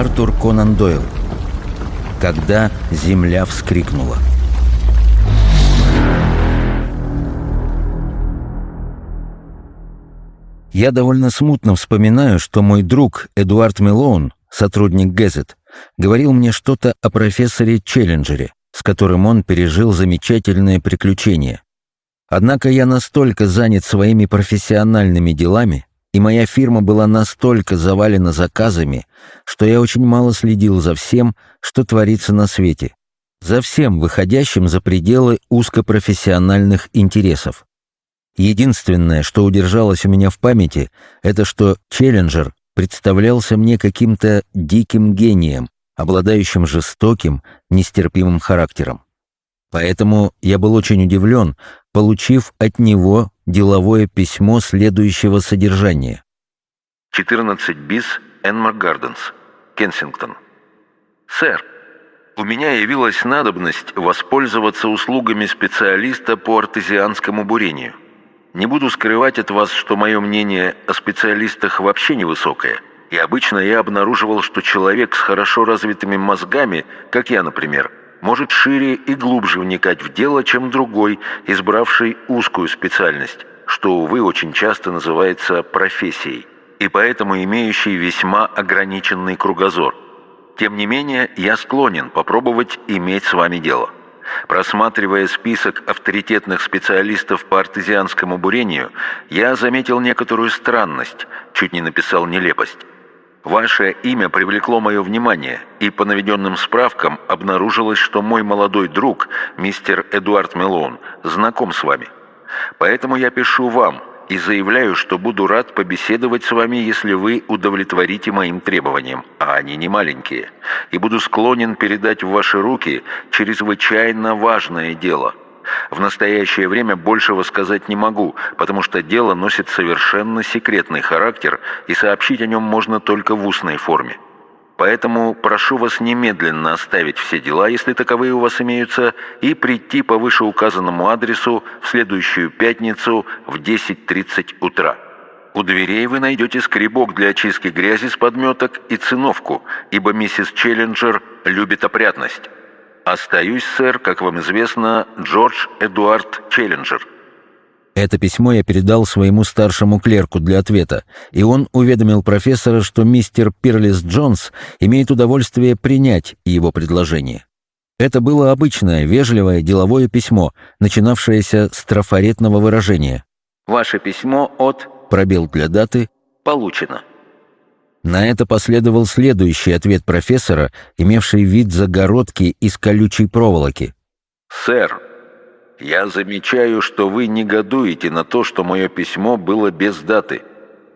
Артур Конан Дойл. Когда земля вскрикнула. Я довольно смутно вспоминаю, что мой друг Эдуард Мелоун, сотрудник Гэзет, говорил мне что-то о профессоре Челленджере, с которым он пережил замечательные приключения. Однако я настолько занят своими профессиональными делами, и моя фирма была настолько завалена заказами, что я очень мало следил за всем, что творится на свете, за всем выходящим за пределы узкопрофессиональных интересов. Единственное, что удержалось у меня в памяти, это что Челленджер представлялся мне каким-то диким гением, обладающим жестоким, нестерпимым характером. Поэтому я был очень удивлен, получив от него деловое письмо следующего содержания. 14 бис Энмар Гарденс, Кенсингтон. Сэр, у меня явилась надобность воспользоваться услугами специалиста по артезианскому бурению. Не буду скрывать от вас, что мое мнение о специалистах вообще невысокое, и обычно я обнаруживал, что человек с хорошо развитыми мозгами, как я, например, может шире и глубже вникать в дело, чем другой, избравший узкую специальность, что, увы, очень часто называется профессией, и поэтому имеющий весьма ограниченный кругозор. Тем не менее, я склонен попробовать иметь с вами дело. Просматривая список авторитетных специалистов по артезианскому бурению, я заметил некоторую странность, чуть не написал нелепость. Ваше имя привлекло мое внимание, и по наведенным справкам обнаружилось, что мой молодой друг, мистер Эдуард Мелоун, знаком с вами. Поэтому я пишу вам и заявляю, что буду рад побеседовать с вами, если вы удовлетворите моим требованиям, а они не маленькие, и буду склонен передать в ваши руки чрезвычайно важное дело. В настоящее время большего сказать не могу, потому что дело носит совершенно секретный характер, и сообщить о нем можно только в устной форме. Поэтому прошу вас немедленно оставить все дела, если таковые у вас имеются, и прийти по вышеуказанному адресу в следующую пятницу в 10.30 утра. У дверей вы найдете скребок для очистки грязи с подметок и циновку, ибо миссис Челленджер любит опрятность. Остаюсь, сэр, как вам известно, Джордж Эдуард Челленджер. Это письмо я передал своему старшему клерку для ответа, и он уведомил профессора, что мистер Пирлис Джонс имеет удовольствие принять его предложение. Это было обычное, вежливое деловое письмо, начинавшееся с трафаретного выражения. «Ваше письмо от...» пробел для даты «Получено». На это последовал следующий ответ профессора, имевший вид загородки из колючей проволоки. «Сэр, я замечаю, что вы негодуете на то, что мое письмо было без даты.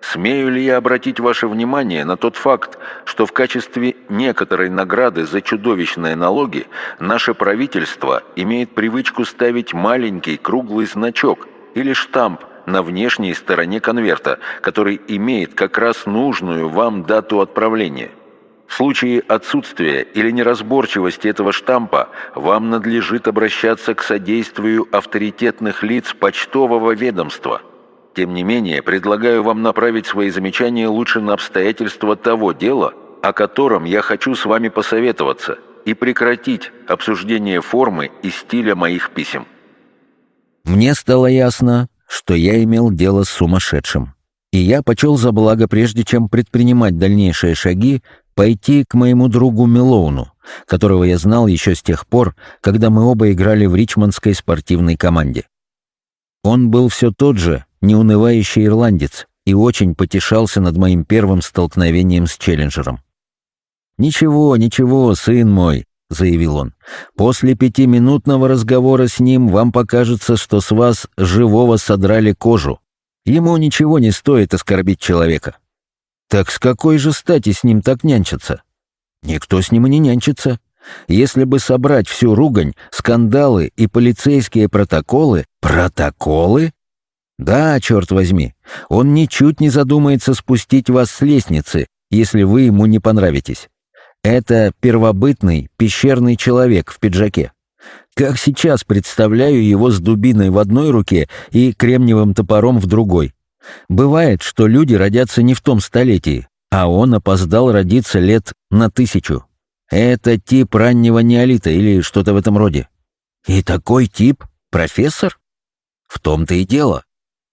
Смею ли я обратить ваше внимание на тот факт, что в качестве некоторой награды за чудовищные налоги наше правительство имеет привычку ставить маленький круглый значок или штамп на внешней стороне конверта, который имеет как раз нужную вам дату отправления – в случае отсутствия или неразборчивости этого штампа вам надлежит обращаться к содействию авторитетных лиц почтового ведомства. Тем не менее, предлагаю вам направить свои замечания лучше на обстоятельства того дела, о котором я хочу с вами посоветоваться, и прекратить обсуждение формы и стиля моих писем. Мне стало ясно, что я имел дело с сумасшедшим. И я почел за благо, прежде чем предпринимать дальнейшие шаги, пойти к моему другу Мелоуну, которого я знал еще с тех пор, когда мы оба играли в ричмондской спортивной команде. Он был все тот же, неунывающий ирландец, и очень потешался над моим первым столкновением с Челленджером. «Ничего, ничего, сын мой», — заявил он, — «после пятиминутного разговора с ним вам покажется, что с вас живого содрали кожу. Ему ничего не стоит оскорбить человека. Так с какой же стати с ним так нянчиться? Никто с ним и не нянчится. Если бы собрать всю ругань, скандалы и полицейские протоколы... Протоколы? Да, черт возьми, он ничуть не задумается спустить вас с лестницы, если вы ему не понравитесь. Это первобытный пещерный человек в пиджаке. Как сейчас представляю его с дубиной в одной руке и кремниевым топором в другой. Бывает, что люди родятся не в том столетии, а он опоздал родиться лет на тысячу. Это тип раннего неолита или что-то в этом роде. И такой тип профессор? В том-то и дело.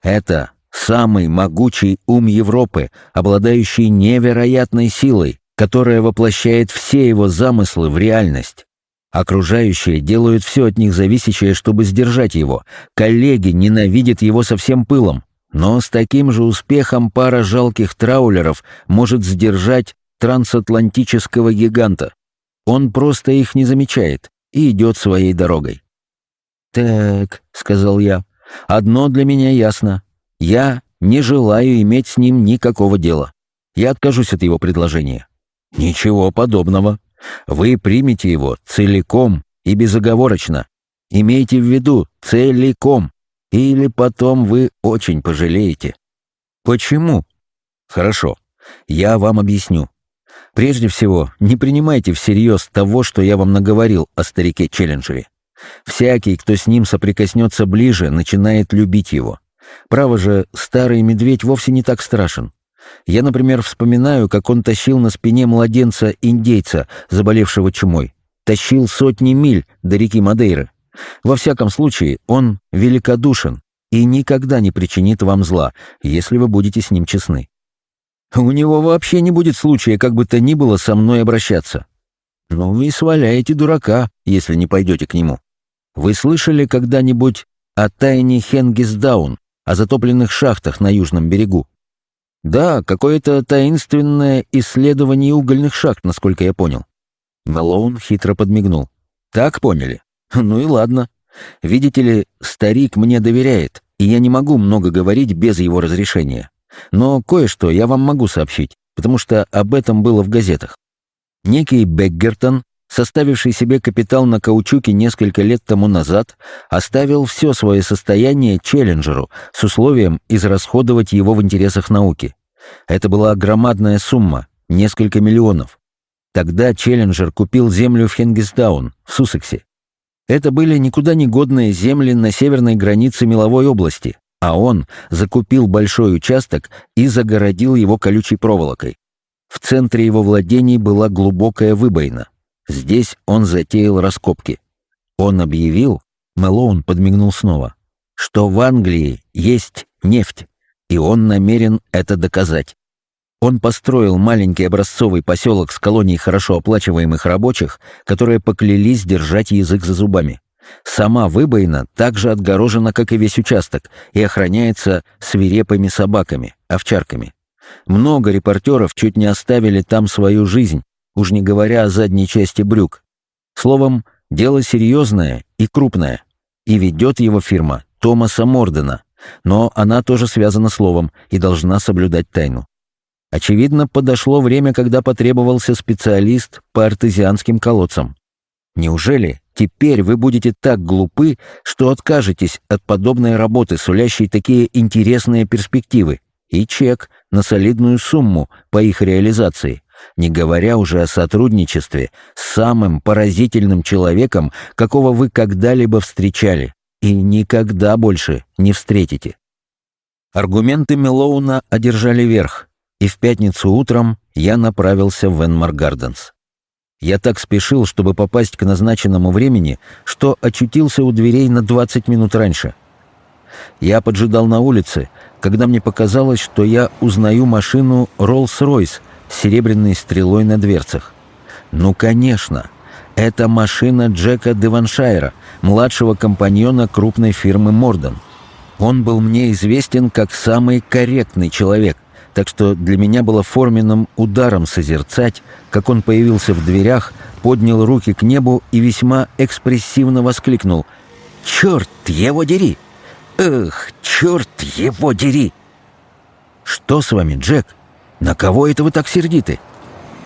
Это самый могучий ум Европы, обладающий невероятной силой, которая воплощает все его замыслы в реальность. Окружающие делают все от них зависящее, чтобы сдержать его. Коллеги ненавидят его со всем пылом. Но с таким же успехом пара жалких траулеров может сдержать трансатлантического гиганта. Он просто их не замечает и идет своей дорогой. «Так», — сказал я, — «одно для меня ясно. Я не желаю иметь с ним никакого дела. Я откажусь от его предложения». «Ничего подобного. Вы примете его целиком и безоговорочно. Имейте в виду, целиком. Или потом вы очень пожалеете». «Почему?» «Хорошо. Я вам объясню. Прежде всего, не принимайте всерьез того, что я вам наговорил о старике Челленджере. Всякий, кто с ним соприкоснется ближе, начинает любить его. Право же, старый медведь вовсе не так страшен. Я, например, вспоминаю, как он тащил на спине младенца-индейца, заболевшего чумой. Тащил сотни миль до реки Мадейры. Во всяком случае, он великодушен и никогда не причинит вам зла, если вы будете с ним честны. У него вообще не будет случая, как бы то ни было, со мной обращаться. Но вы сваляете дурака, если не пойдете к нему. Вы слышали когда-нибудь о тайне Хенгисдаун, о затопленных шахтах на южном берегу? Да, какое-то таинственное исследование угольных шахт, насколько я понял. Мэлоун хитро подмигнул. Так поняли? Ну и ладно. Видите ли, старик мне доверяет, и я не могу много говорить без его разрешения. Но кое-что я вам могу сообщить, потому что об этом было в газетах. Некий Бекгертон, составивший себе капитал на каучуке несколько лет тому назад, оставил все свое состояние Челленджеру с условием израсходовать его в интересах науки. Это была громадная сумма, несколько миллионов. Тогда Челленджер купил землю в Хенгисдаун, в Суссексе. Это были никуда не годные земли на северной границе Меловой области, а он закупил большой участок и загородил его колючей проволокой. В центре его владений была глубокая выбоина. Здесь он затеял раскопки. Он объявил, Мэлоун подмигнул снова, что в Англии есть нефть, и он намерен это доказать. Он построил маленький образцовый поселок с колонией хорошо оплачиваемых рабочих, которые поклялись держать язык за зубами. Сама выбоина также отгорожена, как и весь участок, и охраняется свирепыми собаками, овчарками. Много репортеров чуть не оставили там свою жизнь, уж не говоря о задней части брюк. Словом, дело серьезное и крупное. И ведет его фирма Томаса Мордена, но она тоже связана словом и должна соблюдать тайну. Очевидно, подошло время, когда потребовался специалист по артезианским колодцам. Неужели теперь вы будете так глупы, что откажетесь от подобной работы, сулящей такие интересные перспективы, и чек на солидную сумму по их реализации, не говоря уже о сотрудничестве с самым поразительным человеком, какого вы когда-либо встречали и никогда больше не встретите. Аргументы Мелоуна одержали верх, и в пятницу утром я направился в Венмар Гарденс. Я так спешил, чтобы попасть к назначенному времени, что очутился у дверей на 20 минут раньше. Я поджидал на улице, когда мне показалось, что я узнаю машину Rolls-Royce серебряной стрелой на дверцах. Ну, конечно, это машина Джека Деваншайра, младшего компаньона крупной фирмы Морден. Он был мне известен как самый корректный человек, так что для меня было форменным ударом созерцать, как он появился в дверях, поднял руки к небу и весьма экспрессивно воскликнул «Черт его дери! Эх, черт его дери!» «Что с вами, Джек? На кого это вы так сердиты?»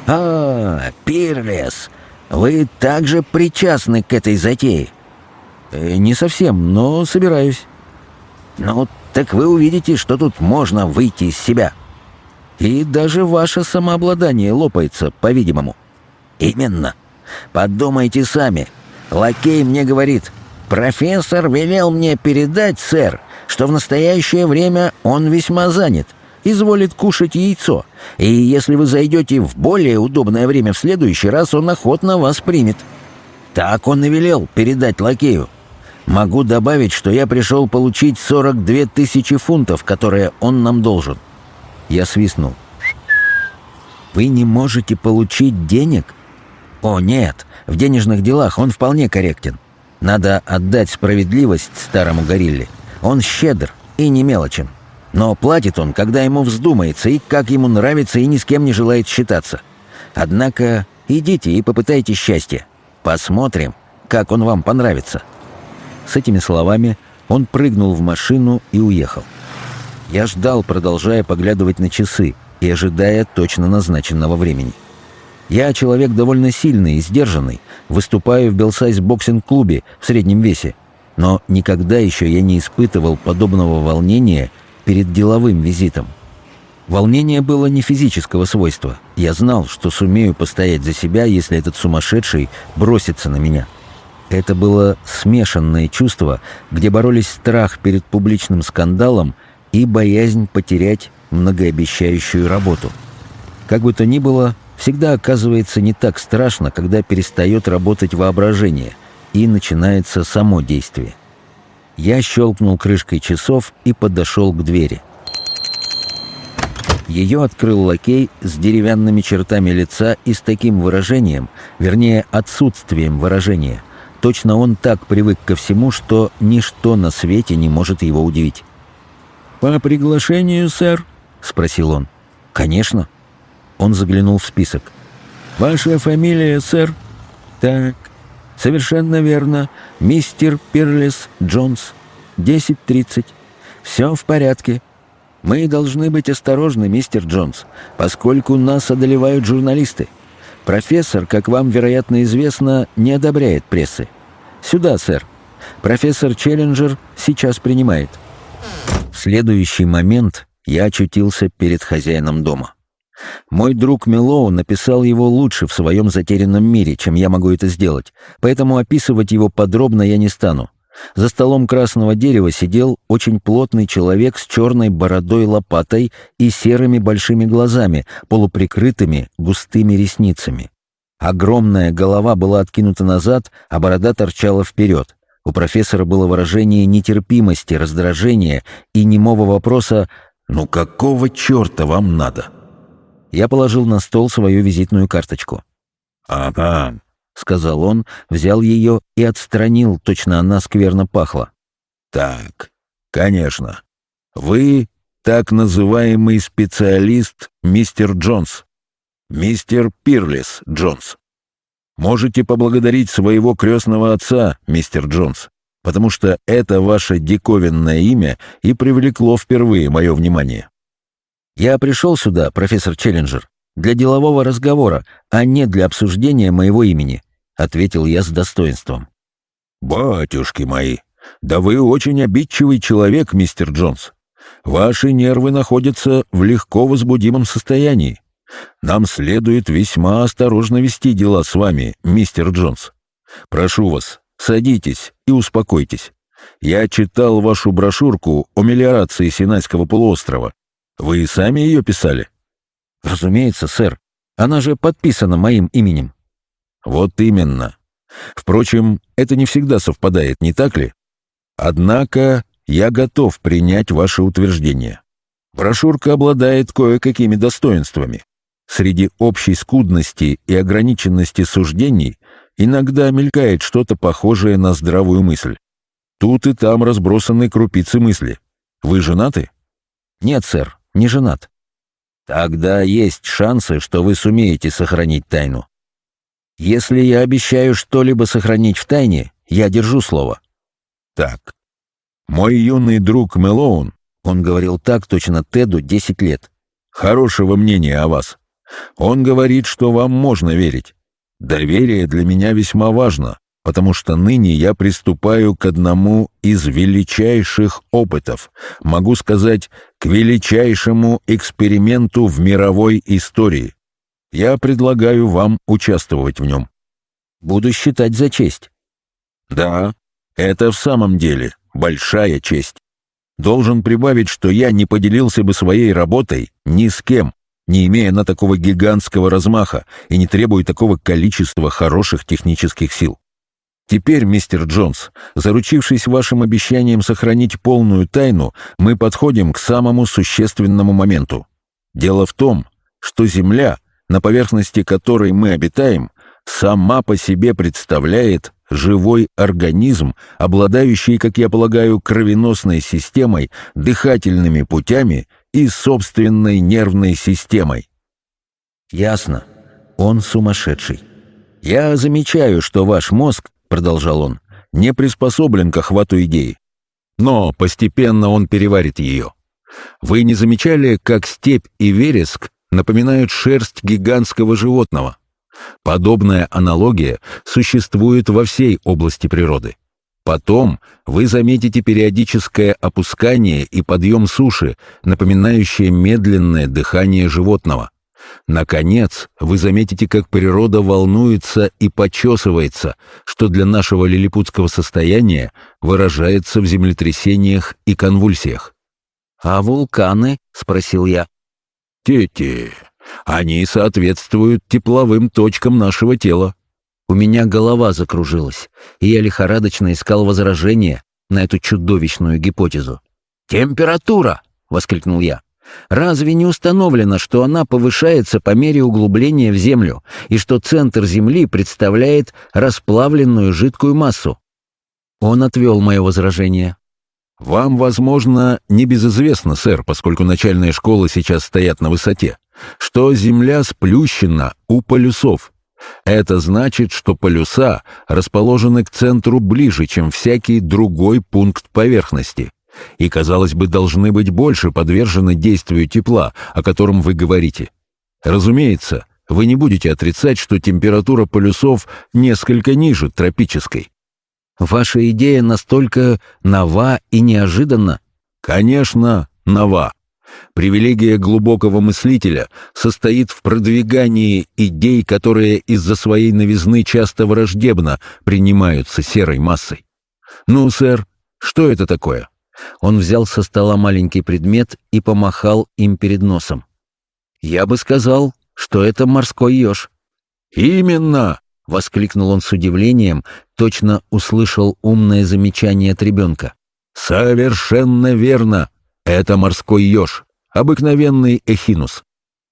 «А, Пирлес, вы также причастны к этой затее?» э, «Не совсем, но собираюсь». «Ну, так вы увидите, что тут можно выйти из себя». И даже ваше самообладание лопается, по-видимому. Именно. Подумайте сами. Лакей мне говорит, профессор велел мне передать, сэр, что в настоящее время он весьма занят, изволит кушать яйцо, и если вы зайдете в более удобное время в следующий раз, он охотно вас примет. Так он и велел передать лакею. Могу добавить, что я пришел получить 42 тысячи фунтов, которые он нам должен. Я свистнул. Вы не можете получить денег? О, нет, в денежных делах он вполне корректен. Надо отдать справедливость старому горилле. Он щедр и не мелочен. Но платит он, когда ему вздумается и как ему нравится, и ни с кем не желает считаться. Однако идите и попытайте счастье. Посмотрим, как он вам понравится». С этими словами он прыгнул в машину и уехал. Я ждал, продолжая поглядывать на часы и ожидая точно назначенного времени. Я человек довольно сильный и сдержанный, выступаю в Белсайз боксинг-клубе в среднем весе, но никогда еще я не испытывал подобного волнения перед деловым визитом. Волнение было не физического свойства. Я знал, что сумею постоять за себя, если этот сумасшедший бросится на меня. Это было смешанное чувство, где боролись страх перед публичным скандалом и боязнь потерять многообещающую работу. Как бы то ни было, всегда оказывается не так страшно, когда перестает работать воображение и начинается само действие. Я щелкнул крышкой часов и подошел к двери. Ее открыл лакей с деревянными чертами лица и с таким выражением, вернее, отсутствием выражения. Точно он так привык ко всему, что ничто на свете не может его удивить. «По приглашению, сэр?» — спросил он. «Конечно». Он заглянул в список. «Ваша фамилия, сэр?» «Так, совершенно верно. Мистер Пирлис Джонс. 10.30. Все в порядке. Мы должны быть осторожны, мистер Джонс, поскольку нас одолевают журналисты. Профессор, как вам, вероятно, известно, не одобряет прессы. Сюда, сэр. Профессор Челленджер сейчас принимает». В следующий момент я очутился перед хозяином дома. Мой друг Мелоу написал его лучше в своем затерянном мире, чем я могу это сделать, поэтому описывать его подробно я не стану. За столом красного дерева сидел очень плотный человек с черной бородой-лопатой и серыми большими глазами, полуприкрытыми густыми ресницами. Огромная голова была откинута назад, а борода торчала вперед. У профессора было выражение нетерпимости, раздражения и немого вопроса «Ну какого черта вам надо?» Я положил на стол свою визитную карточку. «Ага», — сказал он, взял ее и отстранил, точно она скверно пахла. «Так, конечно. Вы так называемый специалист мистер Джонс. Мистер Пирлис Джонс. Можете поблагодарить своего крестного отца, мистер Джонс, потому что это ваше диковинное имя и привлекло впервые мое внимание. Я пришел сюда, профессор Челленджер, для делового разговора, а не для обсуждения моего имени, ответил я с достоинством. Батюшки мои, да вы очень обидчивый человек, мистер Джонс. Ваши нервы находятся в легко возбудимом состоянии. Нам следует весьма осторожно вести дела с вами, мистер Джонс. Прошу вас, садитесь и успокойтесь. Я читал вашу брошюрку о мелиорации Синайского полуострова вы сами ее писали? Разумеется, сэр. Она же подписана моим именем. Вот именно. Впрочем, это не всегда совпадает, не так ли? Однако я готов принять ваше утверждение. Брошюрка обладает кое-какими достоинствами. Среди общей скудности и ограниченности суждений иногда мелькает что-то похожее на здравую мысль. Тут и там разбросаны крупицы мысли. Вы женаты? Нет, сэр не женат. Тогда есть шансы, что вы сумеете сохранить тайну. Если я обещаю что-либо сохранить в тайне, я держу слово. Так. Мой юный друг Мелоун, он говорил так точно Теду 10 лет, хорошего мнения о вас. Он говорит, что вам можно верить. Доверие для меня весьма важно, потому что ныне я приступаю к одному из величайших опытов, могу сказать, к величайшему эксперименту в мировой истории. Я предлагаю вам участвовать в нем. Буду считать за честь. Да, это в самом деле большая честь. Должен прибавить, что я не поделился бы своей работой ни с кем, не имея на такого гигантского размаха и не требуя такого количества хороших технических сил. Теперь, мистер Джонс, заручившись вашим обещанием сохранить полную тайну, мы подходим к самому существенному моменту. Дело в том, что Земля, на поверхности которой мы обитаем, сама по себе представляет живой организм, обладающий, как я полагаю, кровеносной системой, дыхательными путями и собственной нервной системой. Ясно. Он сумасшедший. Я замечаю, что ваш мозг, продолжал он, не приспособлен к охвату идеи. Но постепенно он переварит ее. Вы не замечали, как степь и вереск напоминают шерсть гигантского животного? Подобная аналогия существует во всей области природы. Потом вы заметите периодическое опускание и подъем суши, напоминающее медленное дыхание животного. Наконец, вы заметите, как природа волнуется и почесывается, что для нашего лилипутского состояния выражается в землетрясениях и конвульсиях. «А вулканы?» — спросил я. «Те-те, они соответствуют тепловым точкам нашего тела. У меня голова закружилась, и я лихорадочно искал возражения на эту чудовищную гипотезу. «Температура!» — воскликнул я. «Разве не установлено, что она повышается по мере углубления в Землю, и что центр Земли представляет расплавленную жидкую массу?» Он отвел мое возражение. «Вам, возможно, не безизвестно, сэр, поскольку начальные школы сейчас стоят на высоте что Земля сплющена у полюсов. Это значит, что полюса расположены к центру ближе, чем всякий другой пункт поверхности, и, казалось бы, должны быть больше подвержены действию тепла, о котором вы говорите. Разумеется, вы не будете отрицать, что температура полюсов несколько ниже тропической. Ваша идея настолько нова и неожиданна? Конечно, нова. Привилегия глубокого мыслителя состоит в продвигании идей, которые из-за своей новизны часто враждебно принимаются серой массой. «Ну, сэр, что это такое?» Он взял со стола маленький предмет и помахал им перед носом. «Я бы сказал, что это морской еж». «Именно!» — воскликнул он с удивлением, точно услышал умное замечание от ребенка. «Совершенно верно! Это морской еж, обыкновенный эхинус.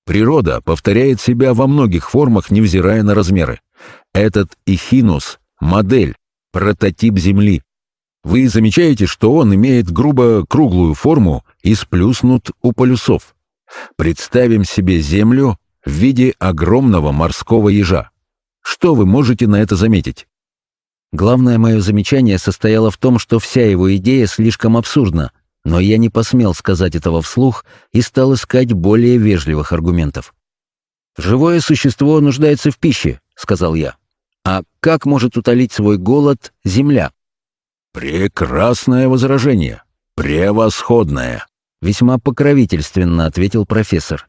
Природа повторяет себя во многих формах, невзирая на размеры. Этот эхинус — модель, прототип Земли. Вы замечаете, что он имеет грубо круглую форму и сплюснут у полюсов. Представим себе Землю в виде огромного морского ежа. Что вы можете на это заметить? Главное мое замечание состояло в том, что вся его идея слишком абсурдна, но я не посмел сказать этого вслух и стал искать более вежливых аргументов. «Живое существо нуждается в пище», — сказал я. «А как может утолить свой голод Земля?» «Прекрасное возражение. Превосходное», — весьма покровительственно ответил профессор.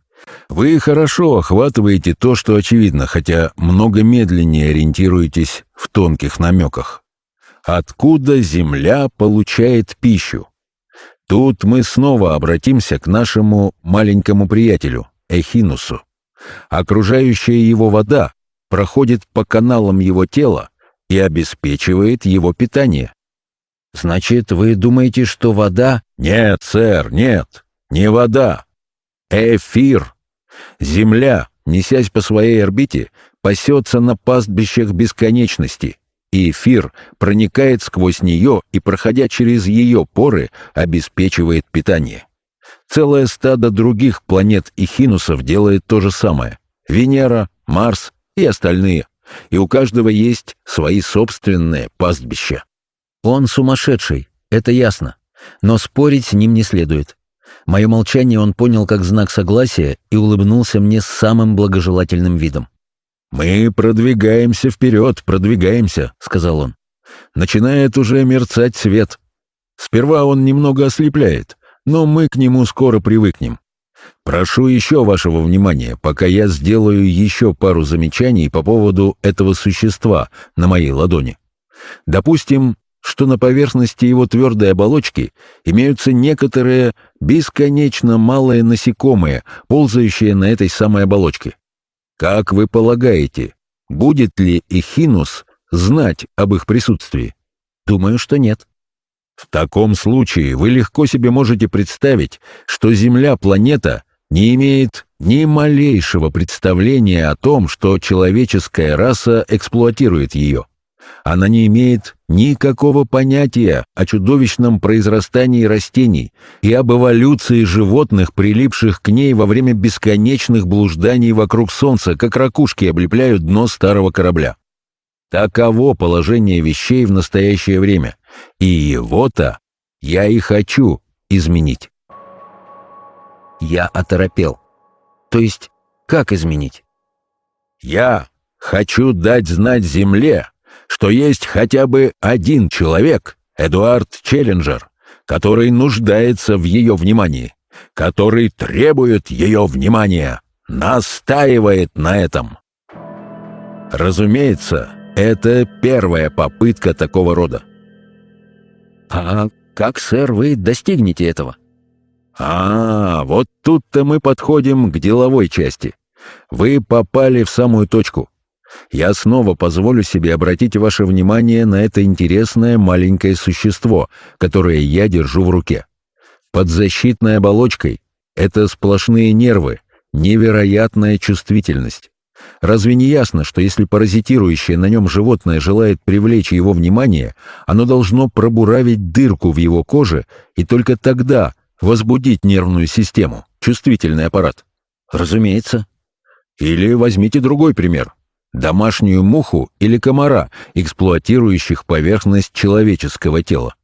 «Вы хорошо охватываете то, что очевидно, хотя много медленнее ориентируетесь в тонких намеках. Откуда Земля получает пищу? Тут мы снова обратимся к нашему маленькому приятелю, Эхинусу. Окружающая его вода проходит по каналам его тела и обеспечивает его питание. Значит, вы думаете, что вода... Нет, сэр, нет, не вода. Эфир. Земля, несясь по своей орбите, пасется на пастбищах бесконечности и эфир проникает сквозь нее и, проходя через ее поры, обеспечивает питание. Целое стадо других планет и хинусов делает то же самое. Венера, Марс и остальные. И у каждого есть свои собственные пастбища. Он сумасшедший, это ясно. Но спорить с ним не следует. Мое молчание он понял как знак согласия и улыбнулся мне с самым благожелательным видом. «Мы продвигаемся вперед, продвигаемся», — сказал он. «Начинает уже мерцать свет. Сперва он немного ослепляет, но мы к нему скоро привыкнем. Прошу еще вашего внимания, пока я сделаю еще пару замечаний по поводу этого существа на моей ладони. Допустим, что на поверхности его твердой оболочки имеются некоторые бесконечно малые насекомые, ползающие на этой самой оболочке. Как вы полагаете, будет ли Эхинус знать об их присутствии? Думаю, что нет. В таком случае вы легко себе можете представить, что Земля — планета, не имеет ни малейшего представления о том, что человеческая раса эксплуатирует ее. Она не имеет никакого понятия о чудовищном произрастании растений и об эволюции животных, прилипших к ней во время бесконечных блужданий вокруг Солнца, как ракушки облепляют дно старого корабля. Таково положение вещей в настоящее время, и его-то я и хочу изменить. Я оторопел. То есть, как изменить? Я хочу дать знать Земле, что есть хотя бы один человек, Эдуард Челленджер, который нуждается в ее внимании, который требует ее внимания, настаивает на этом. Разумеется, это первая попытка такого рода. А как, сэр, вы достигнете этого? А, вот тут-то мы подходим к деловой части. Вы попали в самую точку. Я снова позволю себе обратить ваше внимание на это интересное маленькое существо, которое я держу в руке. Под защитной оболочкой это сплошные нервы, невероятная чувствительность. Разве не ясно, что если паразитирующее на нем животное желает привлечь его внимание, оно должно пробуравить дырку в его коже и только тогда возбудить нервную систему, чувствительный аппарат? Разумеется. Или возьмите другой пример. Домашнюю муху или комара, эксплуатирующих поверхность человеческого тела.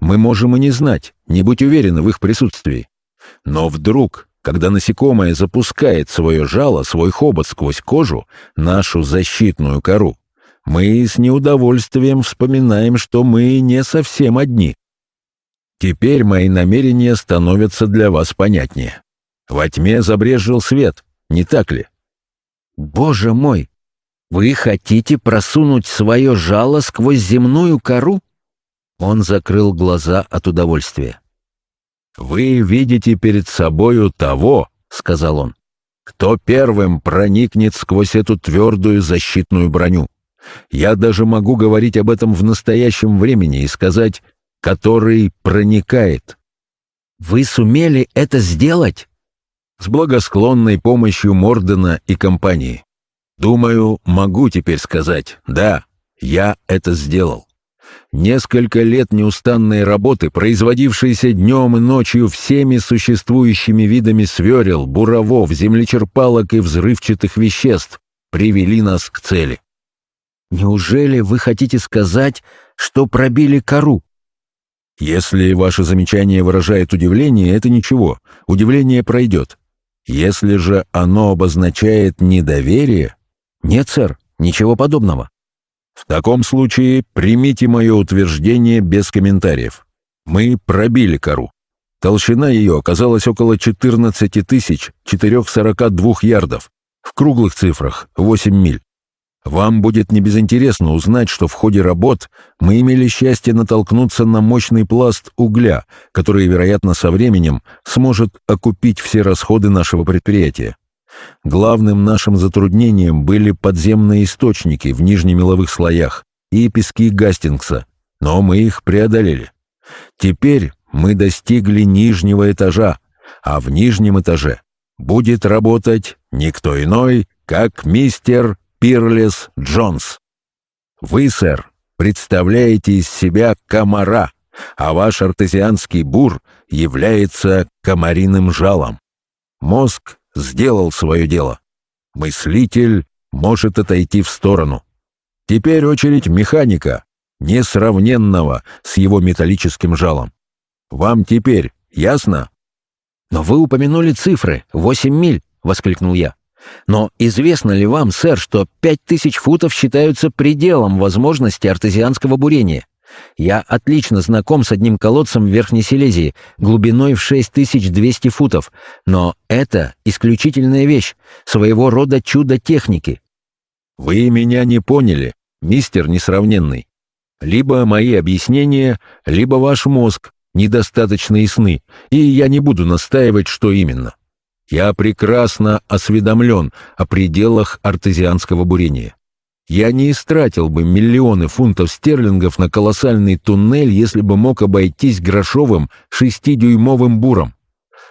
Мы можем и не знать, не быть уверены в их присутствии. Но вдруг, когда насекомое запускает свое жало, свой хобот сквозь кожу, нашу защитную кору, мы с неудовольствием вспоминаем, что мы не совсем одни. Теперь мои намерения становятся для вас понятнее. Во тьме забрежил свет, не так ли? Боже мой! Вы хотите просунуть свое жало сквозь земную кору? Он закрыл глаза от удовольствия. «Вы видите перед собою того, — сказал он, — кто первым проникнет сквозь эту твердую защитную броню. Я даже могу говорить об этом в настоящем времени и сказать который проникает. Вы сумели это сделать? С благосклонной помощью Мордена и компании. Думаю, могу теперь сказать, да, я это сделал. Несколько лет неустанной работы, производившейся днем и ночью всеми существующими видами сверел, буровов, землечерпалок и взрывчатых веществ, привели нас к цели. Неужели вы хотите сказать, что пробили кору? Если ваше замечание выражает удивление, это ничего, удивление пройдет. Если же оно обозначает недоверие... Нет, сэр, ничего подобного. В таком случае примите мое утверждение без комментариев. Мы пробили кору. Толщина ее оказалась около 14 442 ярдов. В круглых цифрах — 8 миль. Вам будет небезынтересно узнать, что в ходе работ мы имели счастье натолкнуться на мощный пласт угля, который, вероятно, со временем сможет окупить все расходы нашего предприятия. Главным нашим затруднением были подземные источники в нижнемеловых слоях и пески Гастингса, но мы их преодолели. Теперь мы достигли нижнего этажа, а в нижнем этаже будет работать никто иной, как мистер Пирлес Джонс. Вы, сэр, представляете из себя комара, а ваш артезианский бур является комариным жалом. Мозг сделал свое дело. Мыслитель может отойти в сторону. Теперь очередь механика, несравненного с его металлическим жалом. Вам теперь ясно? «Но вы упомянули цифры — восемь миль!» — воскликнул я. Но известно ли вам, сэр, что пять тысяч футов считаются пределом возможности артезианского бурения? Я отлично знаком с одним колодцем в Верхней Силезии, глубиной в 6200 футов, но это исключительная вещь, своего рода чудо техники. Вы меня не поняли, мистер Несравненный. Либо мои объяснения, либо ваш мозг недостаточно ясны, и я не буду настаивать, что именно. Я прекрасно осведомлен о пределах артезианского бурения. Я не истратил бы миллионы фунтов стерлингов на колоссальный туннель, если бы мог обойтись грошовым шестидюймовым буром.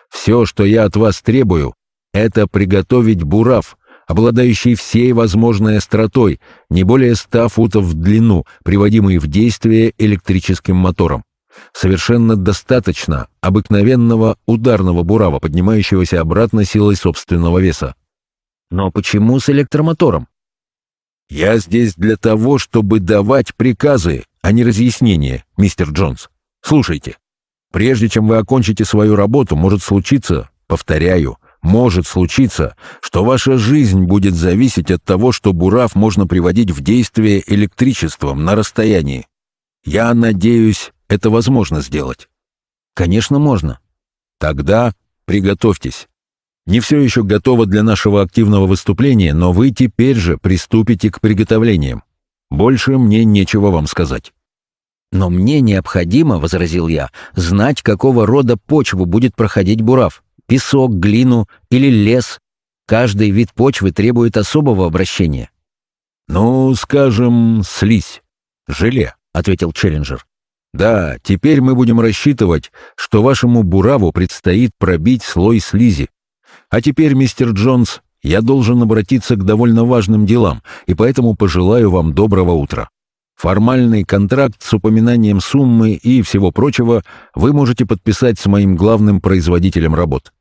Все, что я от вас требую, это приготовить бурав, обладающий всей возможной остротой, не более ста футов в длину, приводимый в действие электрическим мотором. Совершенно достаточно обыкновенного ударного бурава, поднимающегося обратно силой собственного веса. Но почему с электромотором? Я здесь для того, чтобы давать приказы, а не разъяснения, мистер Джонс. Слушайте, прежде чем вы окончите свою работу, может случиться, повторяю, может случиться, что ваша жизнь будет зависеть от того, что бурав можно приводить в действие электричеством на расстоянии. Я надеюсь, это возможно сделать. Конечно, можно. Тогда приготовьтесь. Не все еще готово для нашего активного выступления, но вы теперь же приступите к приготовлениям. Больше мне нечего вам сказать. Но мне необходимо, — возразил я, — знать, какого рода почву будет проходить бурав песок, глину или лес. Каждый вид почвы требует особого обращения. «Ну, скажем, слизь, желе», — ответил Челленджер. «Да, теперь мы будем рассчитывать, что вашему бураву предстоит пробить слой слизи. А теперь, мистер Джонс, я должен обратиться к довольно важным делам, и поэтому пожелаю вам доброго утра. Формальный контракт с упоминанием суммы и всего прочего вы можете подписать с моим главным производителем работ.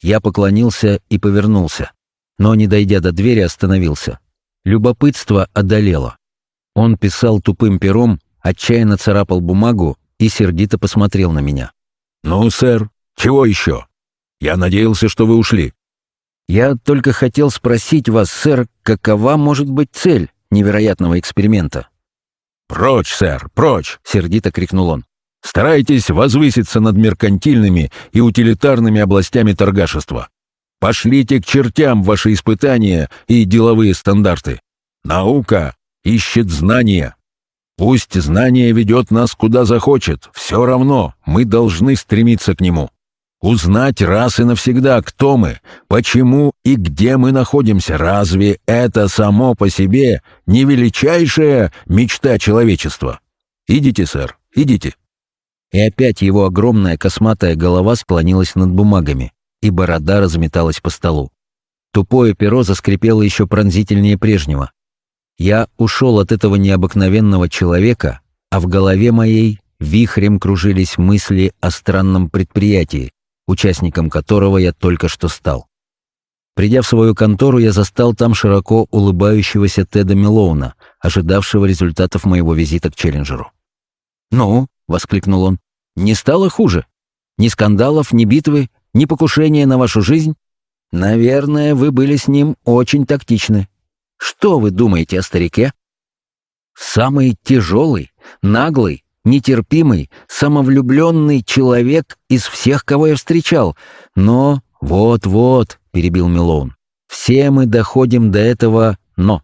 Я поклонился и повернулся, но, не дойдя до двери, остановился. Любопытство одолело. Он писал тупым пером, отчаянно царапал бумагу и сердито посмотрел на меня. «Ну, сэр, чего еще? Я надеялся, что вы ушли». «Я только хотел спросить вас, сэр, какова может быть цель невероятного эксперимента?» «Прочь, сэр, прочь!» — сердито крикнул он. Старайтесь возвыситься над меркантильными и утилитарными областями торгашества. Пошлите к чертям ваши испытания и деловые стандарты. Наука ищет знания. Пусть знание ведет нас куда захочет, все равно мы должны стремиться к нему. Узнать раз и навсегда, кто мы, почему и где мы находимся. Разве это само по себе не величайшая мечта человечества? Идите, сэр, идите. И опять его огромная косматая голова склонилась над бумагами, и борода разметалась по столу. Тупое перо заскрипело еще пронзительнее прежнего. Я ушел от этого необыкновенного человека, а в голове моей вихрем кружились мысли о странном предприятии, участником которого я только что стал. Придя в свою контору, я застал там широко улыбающегося Теда Милоуна, ожидавшего результатов моего визита к Челленджеру. «Ну?» воскликнул он. «Не стало хуже? Ни скандалов, ни битвы, ни покушения на вашу жизнь? Наверное, вы были с ним очень тактичны. Что вы думаете о старике?» «Самый тяжелый, наглый, нетерпимый, самовлюбленный человек из всех, кого я встречал. Но вот-вот», — перебил Милоун, — «все мы доходим до этого «но».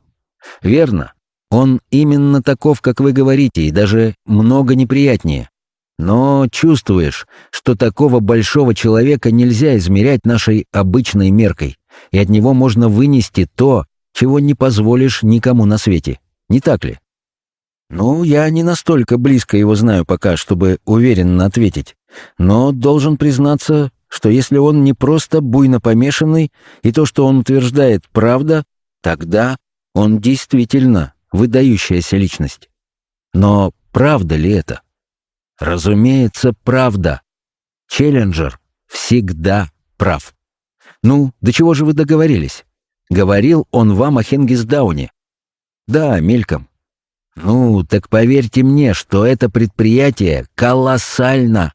Верно, он именно таков, как вы говорите, и даже много неприятнее. Но чувствуешь, что такого большого человека нельзя измерять нашей обычной меркой, и от него можно вынести то, чего не позволишь никому на свете. Не так ли? Ну, я не настолько близко его знаю пока, чтобы уверенно ответить. Но должен признаться, что если он не просто буйно помешанный, и то, что он утверждает, правда, тогда он действительно выдающаяся личность. Но правда ли это? Разумеется, правда. Челленджер всегда прав. Ну, до чего же вы договорились? Говорил он вам о Хенгисдауне. Да, мельком. Ну, так поверьте мне, что это предприятие колоссально.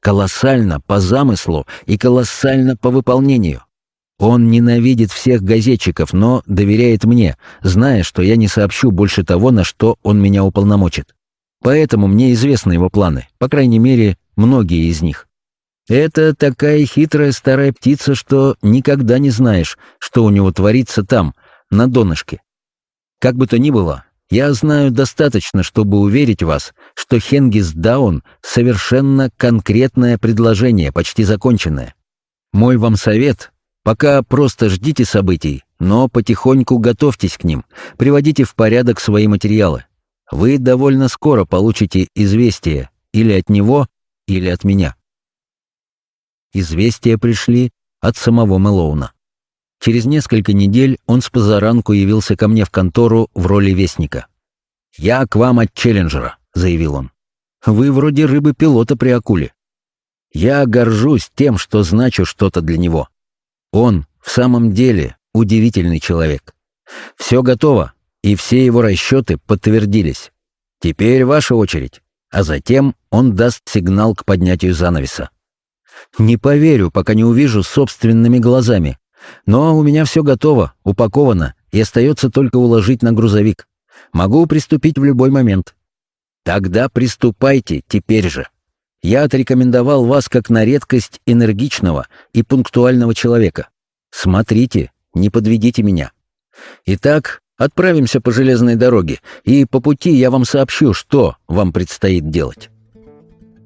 Колоссально по замыслу и колоссально по выполнению. Он ненавидит всех газетчиков, но доверяет мне, зная, что я не сообщу больше того, на что он меня уполномочит. Поэтому мне известны его планы, по крайней мере, многие из них. Это такая хитрая старая птица, что никогда не знаешь, что у него творится там, на донышке. Как бы то ни было, Я знаю достаточно, чтобы уверить вас, что Хенгис Даун — совершенно конкретное предложение, почти законченное. Мой вам совет — пока просто ждите событий, но потихоньку готовьтесь к ним, приводите в порядок свои материалы. Вы довольно скоро получите известие или от него, или от меня. Известия пришли от самого Мэлоуна. Через несколько недель он с позаранку явился ко мне в контору в роли вестника. «Я к вам от Челленджера», — заявил он. «Вы вроде рыбы-пилота при акуле. Я горжусь тем, что значу что-то для него. Он в самом деле удивительный человек. Все готово, и все его расчеты подтвердились. Теперь ваша очередь, а затем он даст сигнал к поднятию занавеса. Не поверю, пока не увижу собственными глазами, но у меня все готово, упаковано, и остается только уложить на грузовик. Могу приступить в любой момент. Тогда приступайте теперь же. Я отрекомендовал вас как на редкость энергичного и пунктуального человека. Смотрите, не подведите меня. Итак, отправимся по железной дороге, и по пути я вам сообщу, что вам предстоит делать.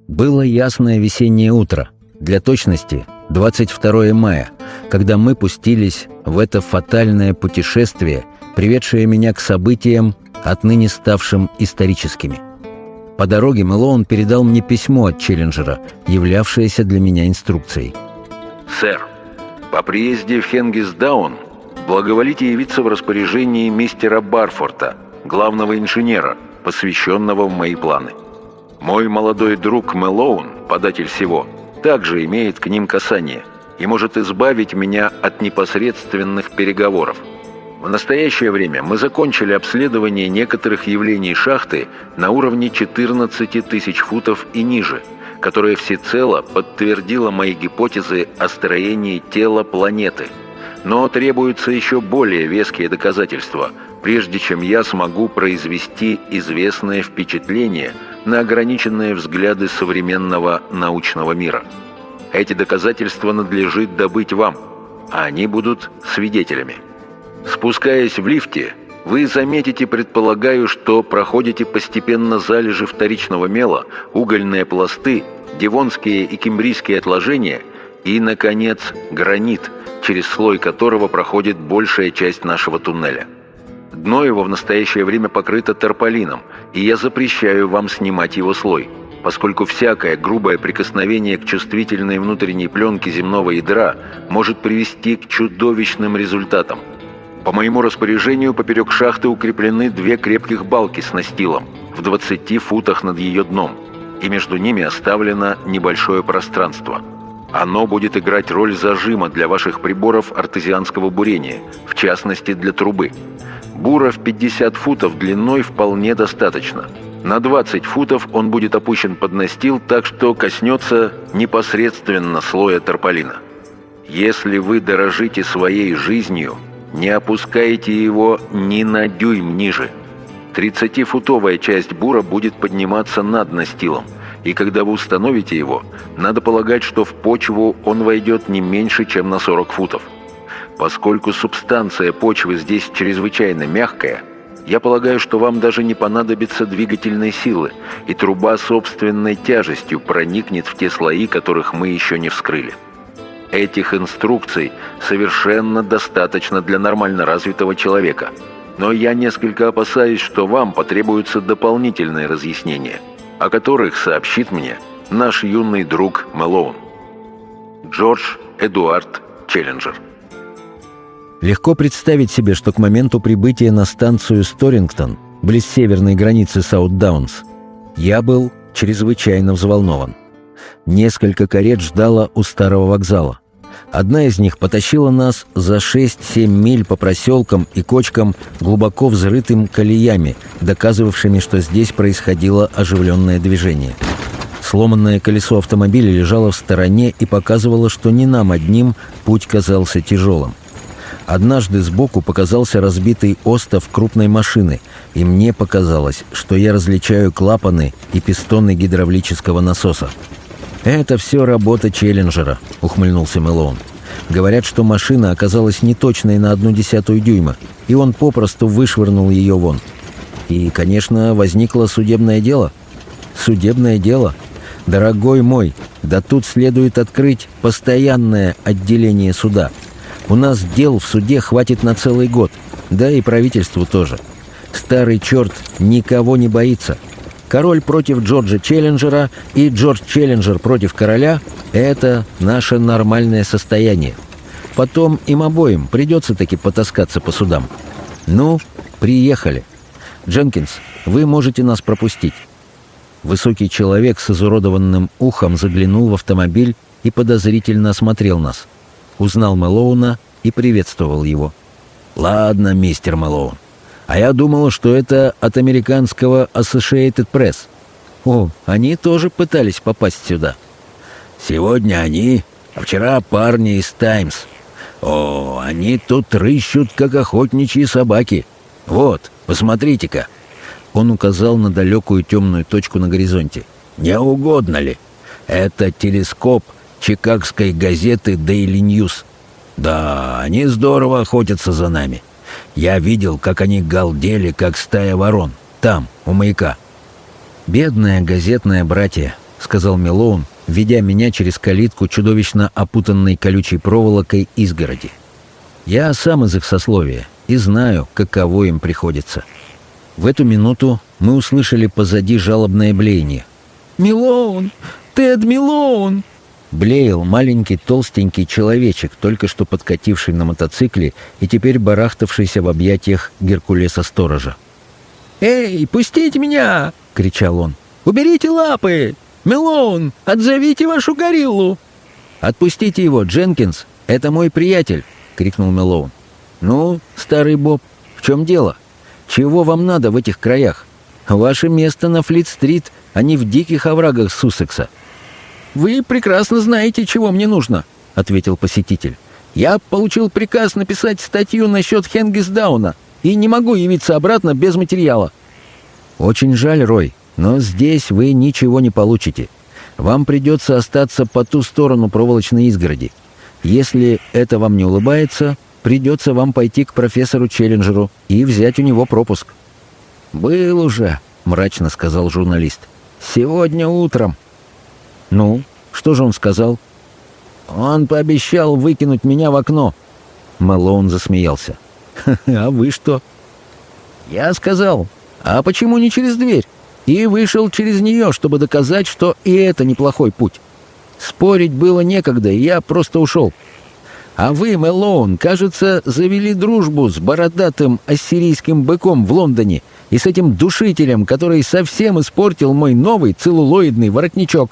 Было ясное весеннее утро. Для точности 22 мая, когда мы пустились в это фатальное путешествие, приведшее меня к событиям, отныне ставшим историческими. По дороге Мэлоун передал мне письмо от Челленджера, являвшееся для меня инструкцией. «Сэр, по приезде в Хенгисдаун благоволите явиться в распоряжении мистера Барфорта, главного инженера, посвященного в мои планы. Мой молодой друг Мэлоун, податель всего, также имеет к ним касание и может избавить меня от непосредственных переговоров. В настоящее время мы закончили обследование некоторых явлений шахты на уровне 14 тысяч футов и ниже, которая всецело подтвердила мои гипотезы о строении тела планеты. Но требуются еще более веские доказательства, прежде чем я смогу произвести известное впечатление на ограниченные взгляды современного научного мира. Эти доказательства надлежит добыть вам, а они будут свидетелями. Спускаясь в лифте, вы заметите, предполагаю, что проходите постепенно залежи вторичного мела, угольные пласты, девонские и кембрийские отложения и, наконец, гранит, через слой которого проходит большая часть нашего туннеля. Дно его в настоящее время покрыто тарполином, и я запрещаю вам снимать его слой, поскольку всякое грубое прикосновение к чувствительной внутренней пленке земного ядра может привести к чудовищным результатам. По моему распоряжению поперек шахты укреплены две крепких балки с настилом в 20 футах над ее дном, и между ними оставлено небольшое пространство – оно будет играть роль зажима для ваших приборов артезианского бурения, в частности для трубы. Бура в 50 футов длиной вполне достаточно. На 20 футов он будет опущен под настил, так что коснется непосредственно слоя тарполина. Если вы дорожите своей жизнью, не опускайте его ни на дюйм ниже. 30-футовая часть бура будет подниматься над настилом, и когда вы установите его, надо полагать, что в почву он войдет не меньше, чем на 40 футов. Поскольку субстанция почвы здесь чрезвычайно мягкая, я полагаю, что вам даже не понадобится двигательной силы, и труба собственной тяжестью проникнет в те слои, которых мы еще не вскрыли. Этих инструкций совершенно достаточно для нормально развитого человека. Но я несколько опасаюсь, что вам потребуются дополнительные разъяснения, о которых сообщит мне наш юный друг Мэлоун. Джордж Эдуард Челленджер Легко представить себе, что к моменту прибытия на станцию Сторингтон, близ северной границы Саут-Даунс, я был чрезвычайно взволнован. Несколько карет ждало у старого вокзала. Одна из них потащила нас за 6-7 миль по проселкам и кочкам, глубоко взрытым колеями, доказывавшими, что здесь происходило оживленное движение. Сломанное колесо автомобиля лежало в стороне и показывало, что не нам одним путь казался тяжелым. Однажды сбоку показался разбитый остов крупной машины, и мне показалось, что я различаю клапаны и пистоны гидравлического насоса. «Это все работа Челленджера», — ухмыльнулся Мэлоун. «Говорят, что машина оказалась неточной на одну десятую дюйма, и он попросту вышвырнул ее вон». И, конечно, возникло судебное дело. Судебное дело? Дорогой мой, да тут следует открыть постоянное отделение суда. У нас дел в суде хватит на целый год, да и правительству тоже. Старый черт никого не боится. Король против Джорджа Челленджера и Джордж Челленджер против короля – это наше нормальное состояние. Потом им обоим придется таки потаскаться по судам. Ну, приехали. Дженкинс, вы можете нас пропустить. Высокий человек с изуродованным ухом заглянул в автомобиль и подозрительно осмотрел нас. Узнал Мэлоуна и приветствовал его. «Ладно, мистер Мэлоун. А я думал, что это от американского Associated Press. О, они тоже пытались попасть сюда. Сегодня они, а вчера парни из Таймс. О, они тут рыщут, как охотничьи собаки. Вот, посмотрите-ка. Он указал на далекую темную точку на горизонте. Не угодно ли? Это телескоп чикагской газеты Daily News. Да, они здорово охотятся за нами. Я видел, как они галдели, как стая ворон. Там, у маяка. «Бедное газетное братья», — сказал Милоун, ведя меня через калитку чудовищно опутанной колючей проволокой изгороди. «Я сам из их сословия и знаю, каково им приходится». В эту минуту мы услышали позади жалобное блеяние. «Милоун! Тед Милоун!» Блеял маленький толстенький человечек, только что подкативший на мотоцикле и теперь барахтавшийся в объятиях Геркулеса-сторожа. «Эй, пустите меня!» — кричал он. «Уберите лапы! Мелоун, отзовите вашу гориллу!» «Отпустите его, Дженкинс! Это мой приятель!» — крикнул Мелоун. «Ну, старый Боб, в чем дело? Чего вам надо в этих краях? Ваше место на Флит-стрит, а не в диких оврагах Суссекса». «Вы прекрасно знаете, чего мне нужно», — ответил посетитель. «Я получил приказ написать статью насчет Хенгисдауна и не могу явиться обратно без материала». «Очень жаль, Рой, но здесь вы ничего не получите. Вам придется остаться по ту сторону проволочной изгороди. Если это вам не улыбается, придется вам пойти к профессору Челленджеру и взять у него пропуск». «Был уже», — мрачно сказал журналист. «Сегодня утром». «Ну, что же он сказал?» «Он пообещал выкинуть меня в окно». Мэлоун засмеялся. «А вы что?» «Я сказал, а почему не через дверь?» И вышел через нее, чтобы доказать, что и это неплохой путь. Спорить было некогда, и я просто ушел. А вы, Мэлоун, кажется, завели дружбу с бородатым ассирийским быком в Лондоне и с этим душителем, который совсем испортил мой новый целлулоидный воротничок.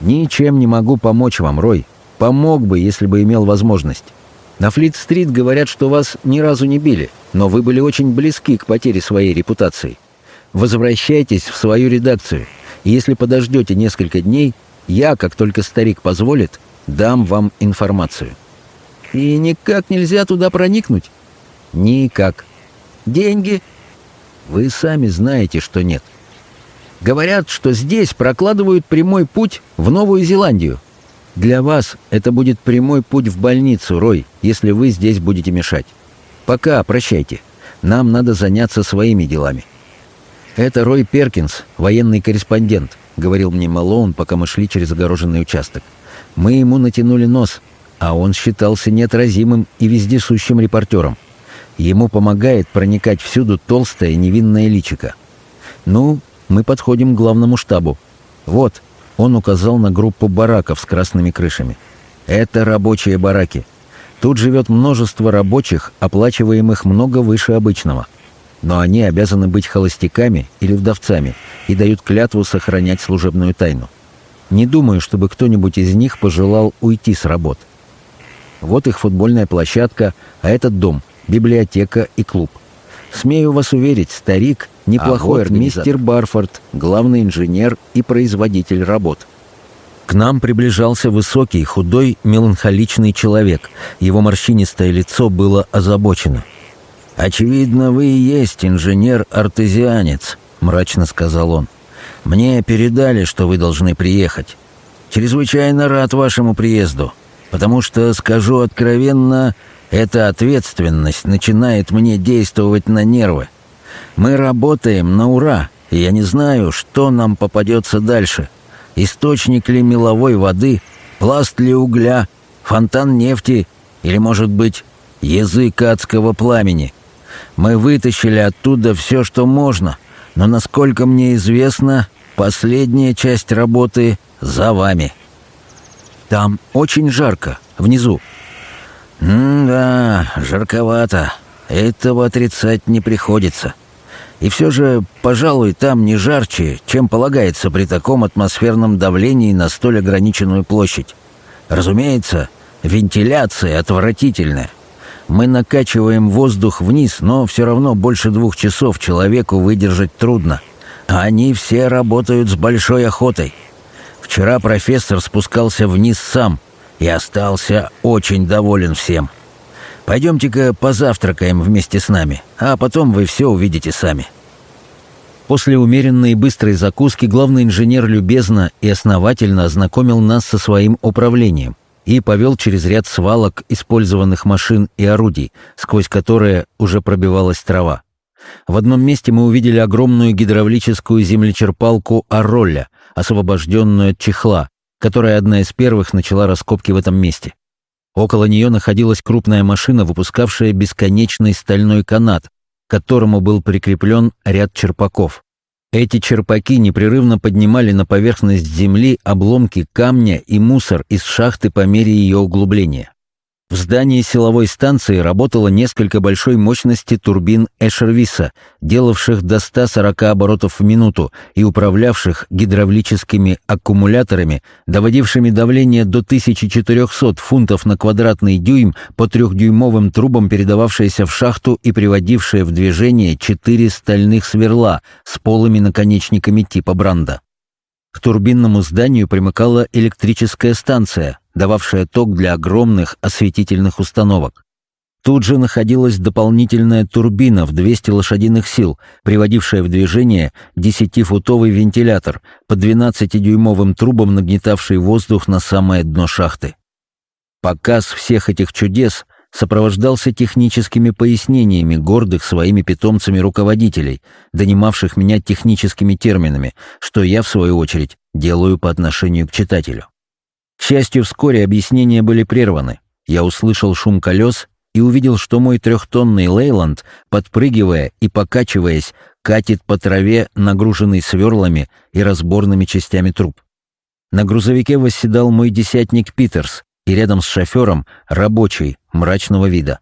«Ничем не могу помочь вам, Рой. Помог бы, если бы имел возможность. На Флит-стрит говорят, что вас ни разу не били, но вы были очень близки к потере своей репутации. Возвращайтесь в свою редакцию, если подождете несколько дней, я, как только старик позволит, дам вам информацию». «И никак нельзя туда проникнуть?» «Никак». «Деньги?» «Вы сами знаете, что нет». Говорят, что здесь прокладывают прямой путь в Новую Зеландию. Для вас это будет прямой путь в больницу, Рой, если вы здесь будете мешать. Пока, прощайте. Нам надо заняться своими делами. Это Рой Перкинс, военный корреспондент, говорил мне Малоун, пока мы шли через огороженный участок. Мы ему натянули нос, а он считался неотразимым и вездесущим репортером. Ему помогает проникать всюду толстое невинное личико. Ну, мы подходим к главному штабу. Вот, он указал на группу бараков с красными крышами. Это рабочие бараки. Тут живет множество рабочих, оплачиваемых много выше обычного. Но они обязаны быть холостяками или вдовцами и дают клятву сохранять служебную тайну. Не думаю, чтобы кто-нибудь из них пожелал уйти с работ. Вот их футбольная площадка, а этот дом, библиотека и клуб. Смею вас уверить, старик Неплохой а вот мистер Барфорд, главный инженер и производитель работ. К нам приближался высокий, худой, меланхоличный человек. Его морщинистое лицо было озабочено. «Очевидно, вы и есть инженер-артезианец», — мрачно сказал он. «Мне передали, что вы должны приехать. Чрезвычайно рад вашему приезду, потому что, скажу откровенно, эта ответственность начинает мне действовать на нервы. Мы работаем на ура, и я не знаю, что нам попадется дальше. Источник ли меловой воды, пласт ли угля, фонтан нефти или, может быть, язык адского пламени. Мы вытащили оттуда все, что можно, но, насколько мне известно, последняя часть работы за вами. Там очень жарко, внизу. «М-да, жарковато. Этого отрицать не приходится. И все же, пожалуй, там не жарче, чем полагается при таком атмосферном давлении на столь ограниченную площадь. Разумеется, вентиляция отвратительная. Мы накачиваем воздух вниз, но все равно больше двух часов человеку выдержать трудно. Они все работают с большой охотой. Вчера профессор спускался вниз сам и остался очень доволен всем. Пойдемте-ка позавтракаем вместе с нами, а потом вы все увидите сами». После умеренной и быстрой закуски главный инженер любезно и основательно ознакомил нас со своим управлением и повел через ряд свалок использованных машин и орудий, сквозь которые уже пробивалась трава. В одном месте мы увидели огромную гидравлическую землечерпалку «Аролля», освобожденную от чехла, которая одна из первых начала раскопки в этом месте. Около нее находилась крупная машина, выпускавшая бесконечный стальной канат, к которому был прикреплен ряд черпаков. Эти черпаки непрерывно поднимали на поверхность земли обломки камня и мусор из шахты по мере ее углубления. В здании силовой станции работало несколько большой мощности турбин Эшервиса, делавших до 140 оборотов в минуту и управлявших гидравлическими аккумуляторами, доводившими давление до 1400 фунтов на квадратный дюйм по трехдюймовым трубам, передававшиеся в шахту и приводившие в движение четыре стальных сверла с полыми наконечниками типа Бранда. К турбинному зданию примыкала электрическая станция, дававшая ток для огромных осветительных установок. Тут же находилась дополнительная турбина в 200 лошадиных сил, приводившая в движение 10-футовый вентилятор по 12-дюймовым трубам, нагнетавший воздух на самое дно шахты. Показ всех этих чудес сопровождался техническими пояснениями гордых своими питомцами руководителей, донимавших меня техническими терминами, что я, в свою очередь, делаю по отношению к читателю. К счастью, вскоре объяснения были прерваны. Я услышал шум колес и увидел, что мой трехтонный Лейланд, подпрыгивая и покачиваясь, катит по траве, нагруженный сверлами и разборными частями труб. На грузовике восседал мой десятник Питерс, и рядом с шофером рабочий, мрачного вида.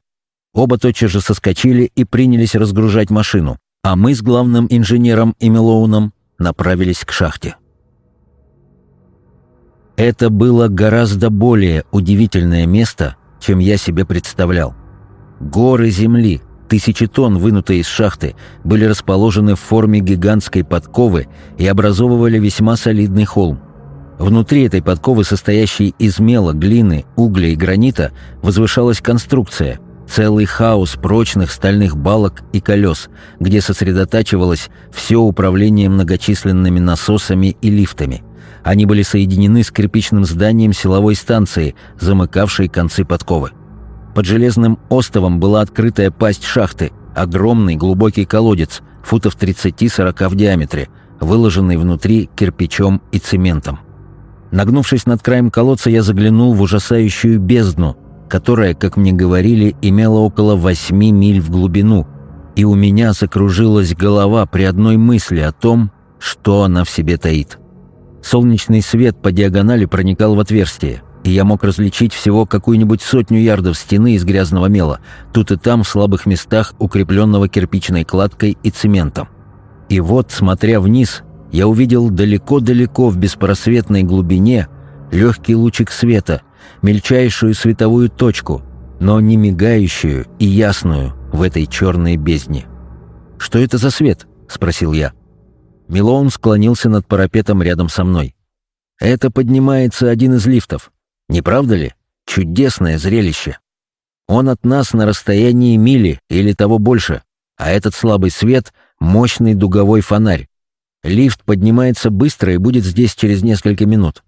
Оба тотчас же соскочили и принялись разгружать машину, а мы с главным инженером Эмилоуном направились к шахте. Это было гораздо более удивительное место, чем я себе представлял. Горы земли, тысячи тонн, вынутые из шахты, были расположены в форме гигантской подковы и образовывали весьма солидный холм. Внутри этой подковы, состоящей из мела, глины, угля и гранита, возвышалась конструкция, целый хаос прочных стальных балок и колес, где сосредотачивалось все управление многочисленными насосами и лифтами. Они были соединены с кирпичным зданием силовой станции, замыкавшей концы подковы. Под железным остовом была открытая пасть шахты, огромный глубокий колодец, футов 30-40 в диаметре, выложенный внутри кирпичом и цементом. Нагнувшись над краем колодца, я заглянул в ужасающую бездну, которая, как мне говорили, имела около восьми миль в глубину, и у меня закружилась голова при одной мысли о том, что она в себе таит. Солнечный свет по диагонали проникал в отверстие, и я мог различить всего какую-нибудь сотню ярдов стены из грязного мела, тут и там в слабых местах, укрепленного кирпичной кладкой и цементом. И вот, смотря вниз, я увидел далеко-далеко в беспросветной глубине легкий лучик света, мельчайшую световую точку, но не мигающую и ясную в этой черной бездне. «Что это за свет?» — спросил я. Милоун склонился над парапетом рядом со мной. «Это поднимается один из лифтов. Не правда ли? Чудесное зрелище. Он от нас на расстоянии мили или того больше, а этот слабый свет — мощный дуговой фонарь. Лифт поднимается быстро и будет здесь через несколько минут.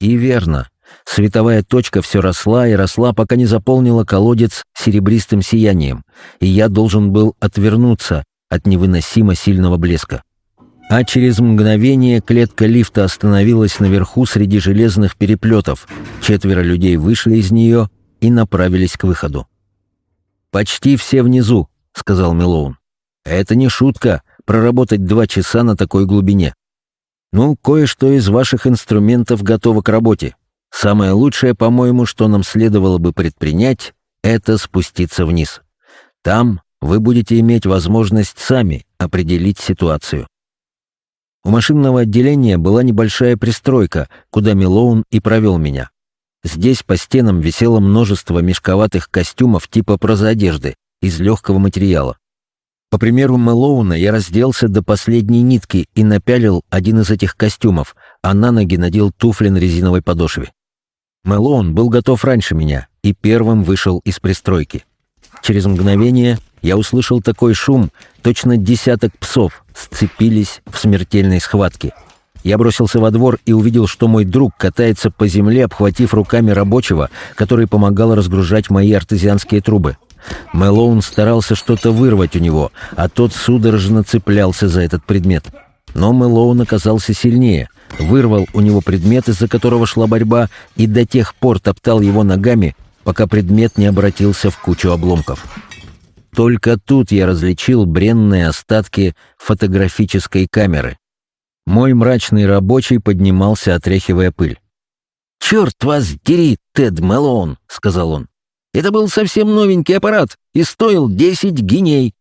И верно. Световая точка все росла и росла, пока не заполнила колодец серебристым сиянием, и я должен был отвернуться, от невыносимо сильного блеска. А через мгновение клетка лифта остановилась наверху среди железных переплетов. Четверо людей вышли из нее и направились к выходу. «Почти все внизу», — сказал Милоун. «Это не шутка, проработать два часа на такой глубине. Ну, кое-что из ваших инструментов готово к работе. Самое лучшее, по-моему, что нам следовало бы предпринять, это спуститься вниз. Там вы будете иметь возможность сами определить ситуацию. У машинного отделения была небольшая пристройка, куда Милоун и провел меня. Здесь по стенам висело множество мешковатых костюмов типа прозодежды из легкого материала. По примеру Мэлоуна я разделся до последней нитки и напялил один из этих костюмов, а на ноги надел туфли на резиновой подошве. Мэлоун был готов раньше меня и первым вышел из пристройки. Через мгновение я услышал такой шум, точно десяток псов сцепились в смертельной схватке. Я бросился во двор и увидел, что мой друг катается по земле, обхватив руками рабочего, который помогал разгружать мои артезианские трубы. Мэлоун старался что-то вырвать у него, а тот судорожно цеплялся за этот предмет. Но Мэлоун оказался сильнее, вырвал у него предмет, из-за которого шла борьба, и до тех пор топтал его ногами, пока предмет не обратился в кучу обломков. Только тут я различил бренные остатки фотографической камеры. Мой мрачный рабочий поднимался, отряхивая пыль. «Черт вас дери, Тед Мэлоун!» — сказал он. «Это был совсем новенький аппарат и стоил десять гиней».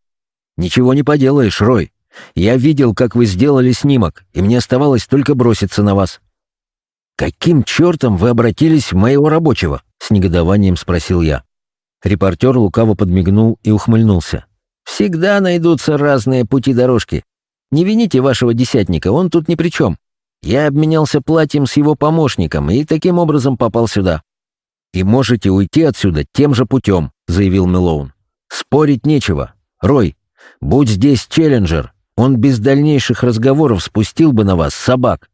«Ничего не поделаешь, Рой. Я видел, как вы сделали снимок, и мне оставалось только броситься на вас». «Каким чертом вы обратились в моего рабочего?» — с негодованием спросил я. Репортер лукаво подмигнул и ухмыльнулся. «Всегда найдутся разные пути-дорожки. Не вините вашего десятника, он тут ни при чем. Я обменялся платьем с его помощником и таким образом попал сюда». «И можете уйти отсюда тем же путем», — заявил Мэлоун. «Спорить нечего. Рой, будь здесь Челленджер, он без дальнейших разговоров спустил бы на вас собак.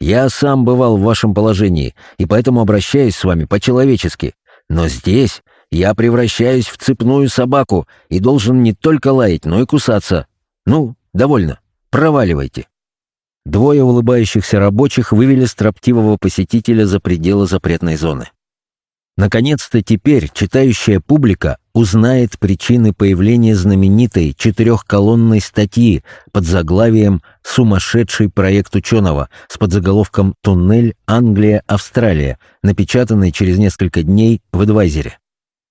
Я сам бывал в вашем положении, и поэтому обращаюсь с вами по-человечески. Но здесь я превращаюсь в цепную собаку и должен не только лаять, но и кусаться. Ну, довольно. Проваливайте». Двое улыбающихся рабочих вывели строптивого посетителя за пределы запретной зоны. Наконец-то теперь читающая публика узнает причины появления знаменитой четырехколонной статьи под заглавием «Сумасшедший проект ученого» с подзаголовком «Туннель Англия-Австралия», напечатанной через несколько дней в «Эдвайзере».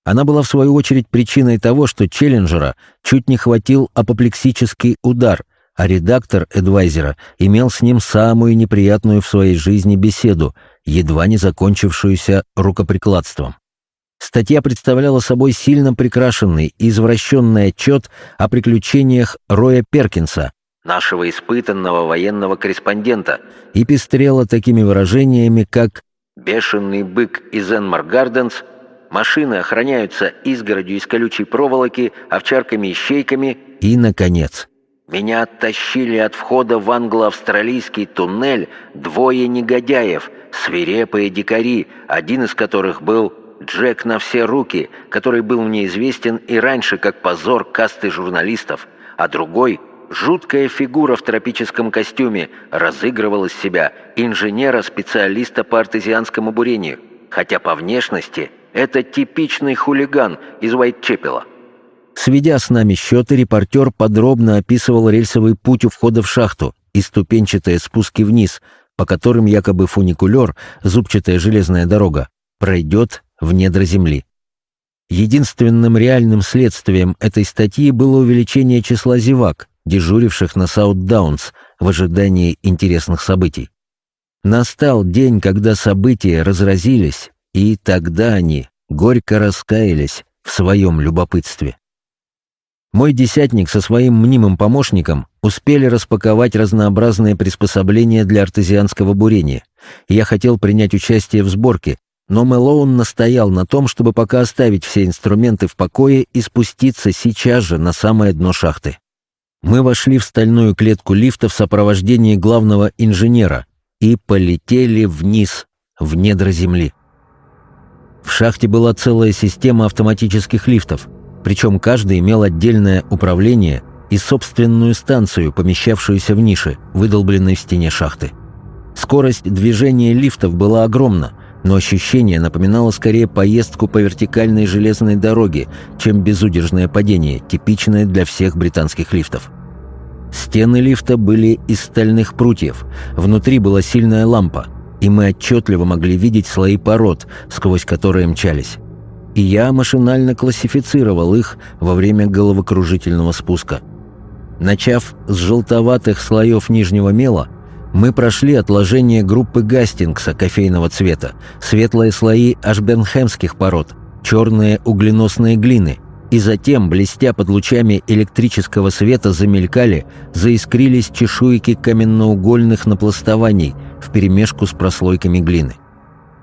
Она была, в свою очередь, причиной того, что Челленджера чуть не хватил апоплексический удар, а редактор «Эдвайзера» имел с ним самую неприятную в своей жизни беседу — едва не закончившуюся рукоприкладством. Статья представляла собой сильно прикрашенный и извращенный отчет о приключениях Роя Перкинса, нашего испытанного военного корреспондента, и пестрела такими выражениями, как «бешеный бык из Энмар Гарденс», «машины охраняются изгородью из колючей проволоки, овчарками и щейками» и, наконец, «меня оттащили от входа в англо-австралийский туннель двое негодяев», свирепые дикари, один из которых был Джек на все руки, который был мне известен и раньше как позор касты журналистов, а другой — жуткая фигура в тропическом костюме, разыгрывал из себя инженера-специалиста по артезианскому бурению, хотя по внешности это типичный хулиган из Уайтчепела. Сведя с нами счеты, репортер подробно описывал рельсовый путь у входа в шахту и ступенчатые спуски вниз — по которым якобы фуникулер, зубчатая железная дорога, пройдет в недра Земли. Единственным реальным следствием этой статьи было увеличение числа зевак, дежуривших на Саут-Даунс в ожидании интересных событий. Настал день, когда события разразились, и тогда они горько раскаялись в своем любопытстве. Мой десятник со своим мнимым помощником успели распаковать разнообразные приспособления для артезианского бурения. Я хотел принять участие в сборке, но Мэлоун настоял на том, чтобы пока оставить все инструменты в покое и спуститься сейчас же на самое дно шахты. Мы вошли в стальную клетку лифта в сопровождении главного инженера и полетели вниз, в недра земли. В шахте была целая система автоматических лифтов — причем каждый имел отдельное управление и собственную станцию, помещавшуюся в нише, выдолбленной в стене шахты. Скорость движения лифтов была огромна, но ощущение напоминало скорее поездку по вертикальной железной дороге, чем безудержное падение, типичное для всех британских лифтов. Стены лифта были из стальных прутьев, внутри была сильная лампа, и мы отчетливо могли видеть слои пород, сквозь которые мчались. И я машинально классифицировал их во время головокружительного спуска. Начав с желтоватых слоев нижнего мела, мы прошли отложение группы Гастингса кофейного цвета, светлые слои ашбенхемских пород, черные угленосные глины – и затем, блестя под лучами электрического света, замелькали, заискрились чешуйки каменноугольных напластований вперемешку с прослойками глины.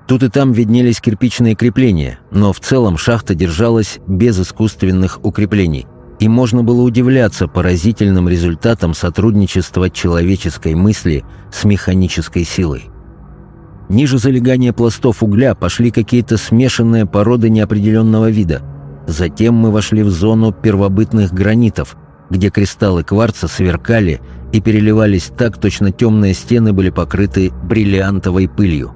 Тут и там виднелись кирпичные крепления, но в целом шахта держалась без искусственных укреплений, и можно было удивляться поразительным результатам сотрудничества человеческой мысли с механической силой. Ниже залегания пластов угля пошли какие-то смешанные породы неопределенного вида – Затем мы вошли в зону первобытных гранитов, где кристаллы кварца сверкали и переливались так, точно темные стены были покрыты бриллиантовой пылью.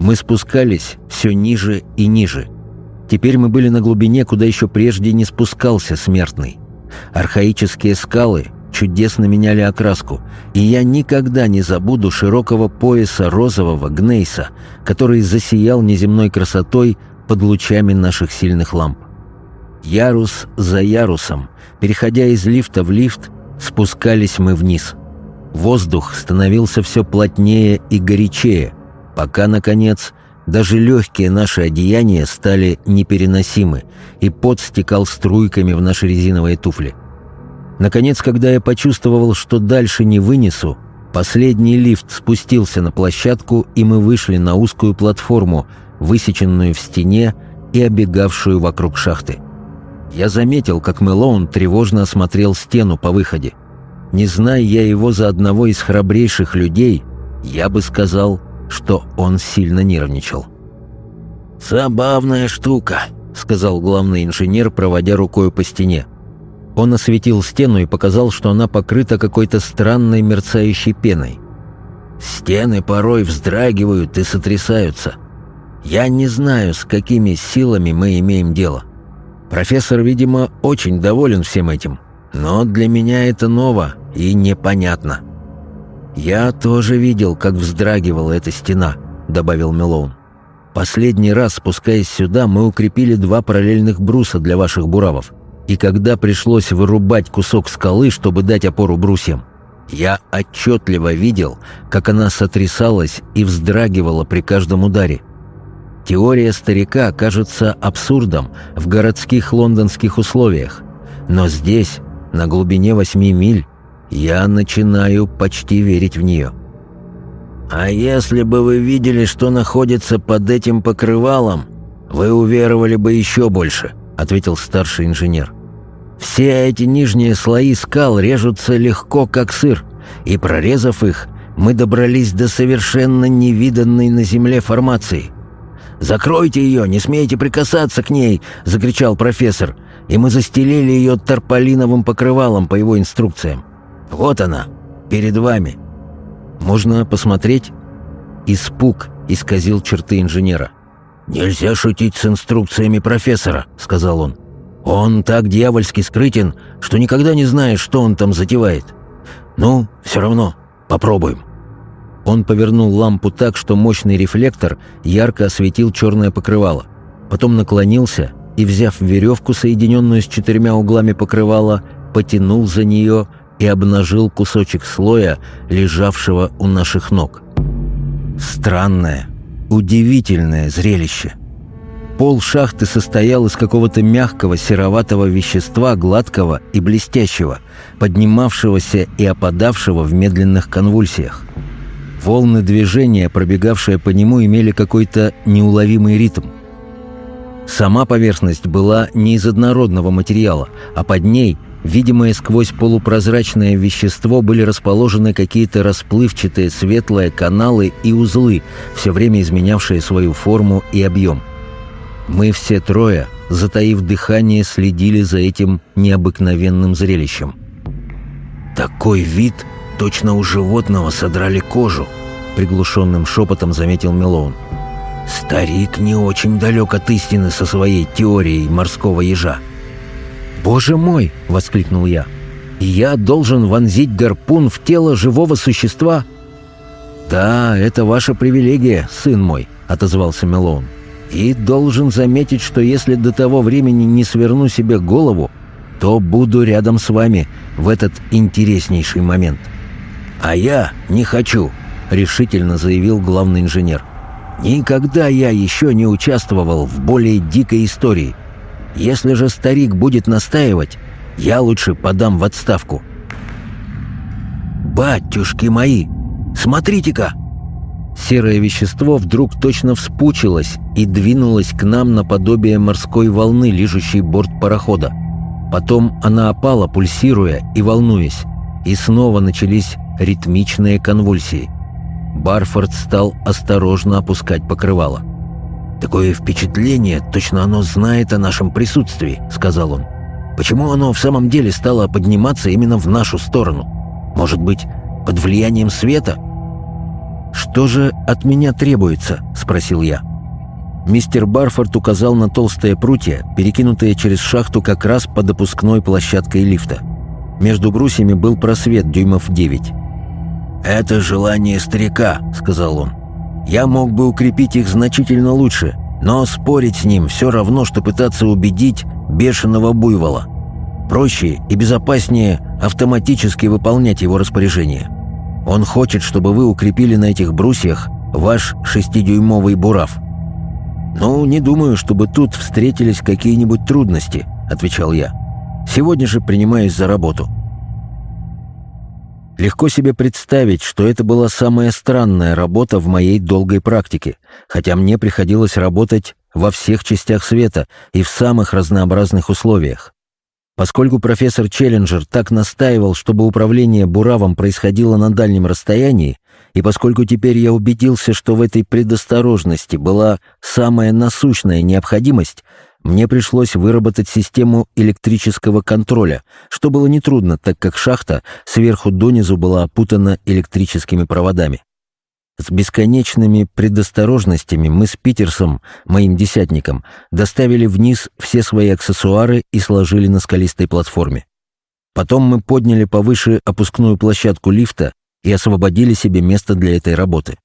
Мы спускались все ниже и ниже. Теперь мы были на глубине, куда еще прежде не спускался смертный. Архаические скалы чудесно меняли окраску, и я никогда не забуду широкого пояса розового гнейса, который засиял неземной красотой под лучами наших сильных ламп. Ярус за ярусом, переходя из лифта в лифт, спускались мы вниз. Воздух становился все плотнее и горячее, пока, наконец, даже легкие наши одеяния стали непереносимы, и пот стекал струйками в наши резиновые туфли. Наконец, когда я почувствовал, что дальше не вынесу, последний лифт спустился на площадку, и мы вышли на узкую платформу, высеченную в стене и обегавшую вокруг шахты. Я заметил, как Мэлоун тревожно осмотрел стену по выходе. Не зная я его за одного из храбрейших людей, я бы сказал, что он сильно нервничал. «Забавная штука», — сказал главный инженер, проводя рукой по стене. Он осветил стену и показал, что она покрыта какой-то странной мерцающей пеной. «Стены порой вздрагивают и сотрясаются. Я не знаю, с какими силами мы имеем дело. Профессор, видимо, очень доволен всем этим, но для меня это ново и непонятно. «Я тоже видел, как вздрагивала эта стена», — добавил Мелоун. «Последний раз, спускаясь сюда, мы укрепили два параллельных бруса для ваших буравов. И когда пришлось вырубать кусок скалы, чтобы дать опору брусьям, я отчетливо видел, как она сотрясалась и вздрагивала при каждом ударе. Теория старика кажется абсурдом в городских лондонских условиях, но здесь, на глубине восьми миль, я начинаю почти верить в нее. «А если бы вы видели, что находится под этим покрывалом, вы уверовали бы еще больше», — ответил старший инженер. «Все эти нижние слои скал режутся легко, как сыр, и, прорезав их, мы добрались до совершенно невиданной на Земле формации. «Закройте ее, не смейте прикасаться к ней!» — закричал профессор, и мы застелили ее тарполиновым покрывалом по его инструкциям. «Вот она, перед вами!» «Можно посмотреть?» Испуг исказил черты инженера. «Нельзя шутить с инструкциями профессора», — сказал он. «Он так дьявольски скрытен, что никогда не знаешь, что он там затевает. Ну, все равно, попробуем». Он повернул лампу так, что мощный рефлектор ярко осветил черное покрывало. Потом наклонился и, взяв веревку, соединенную с четырьмя углами покрывала, потянул за нее и обнажил кусочек слоя, лежавшего у наших ног. Странное, удивительное зрелище. Пол шахты состоял из какого-то мягкого сероватого вещества, гладкого и блестящего, поднимавшегося и опадавшего в медленных конвульсиях. Волны движения, пробегавшие по нему, имели какой-то неуловимый ритм. Сама поверхность была не из однородного материала, а под ней, видимые сквозь полупрозрачное вещество, были расположены какие-то расплывчатые светлые каналы и узлы, все время изменявшие свою форму и объем. Мы все трое затаив дыхание, следили за этим необыкновенным зрелищем. «Такой вид, точно у животного содрали кожу», — приглушенным шепотом заметил Мелоун. «Старик не очень далек от истины со своей теорией морского ежа». «Боже мой!» — воскликнул я. «Я должен вонзить гарпун в тело живого существа?» «Да, это ваша привилегия, сын мой», — отозвался Мелоун. «И должен заметить, что если до того времени не сверну себе голову, то буду рядом с вами в этот интереснейший момент». «А я не хочу», — решительно заявил главный инженер. «Никогда я еще не участвовал в более дикой истории. Если же старик будет настаивать, я лучше подам в отставку». «Батюшки мои!» Смотрите-ка!» Серое вещество вдруг точно вспучилось и двинулось к нам наподобие морской волны, лижущей борт парохода. Потом она опала, пульсируя и волнуясь, и снова начались ритмичные конвульсии. Барфорд стал осторожно опускать покрывало. «Такое впечатление, точно оно знает о нашем присутствии», — сказал он. «Почему оно в самом деле стало подниматься именно в нашу сторону? Может быть, под влиянием света?» «Что же от меня требуется?» — спросил я. Мистер Барфорд указал на толстые прутья, перекинутые через шахту как раз под опускной площадкой лифта. Между брусьями был просвет дюймов 9. «Это желание старика», — сказал он. «Я мог бы укрепить их значительно лучше, но спорить с ним все равно, что пытаться убедить бешеного буйвола. Проще и безопаснее автоматически выполнять его распоряжение. Он хочет, чтобы вы укрепили на этих брусьях ваш шестидюймовый бурав». «Ну, не думаю, чтобы тут встретились какие-нибудь трудности», — отвечал я. «Сегодня же принимаюсь за работу». Легко себе представить, что это была самая странная работа в моей долгой практике, хотя мне приходилось работать во всех частях света и в самых разнообразных условиях. Поскольку профессор Челленджер так настаивал, чтобы управление Буравом происходило на дальнем расстоянии, и поскольку теперь я убедился, что в этой предосторожности была самая насущная необходимость, мне пришлось выработать систему электрического контроля, что было нетрудно, так как шахта сверху донизу была опутана электрическими проводами. С бесконечными предосторожностями мы с Питерсом, моим десятником, доставили вниз все свои аксессуары и сложили на скалистой платформе. Потом мы подняли повыше опускную площадку лифта и освободили себе место для этой работы.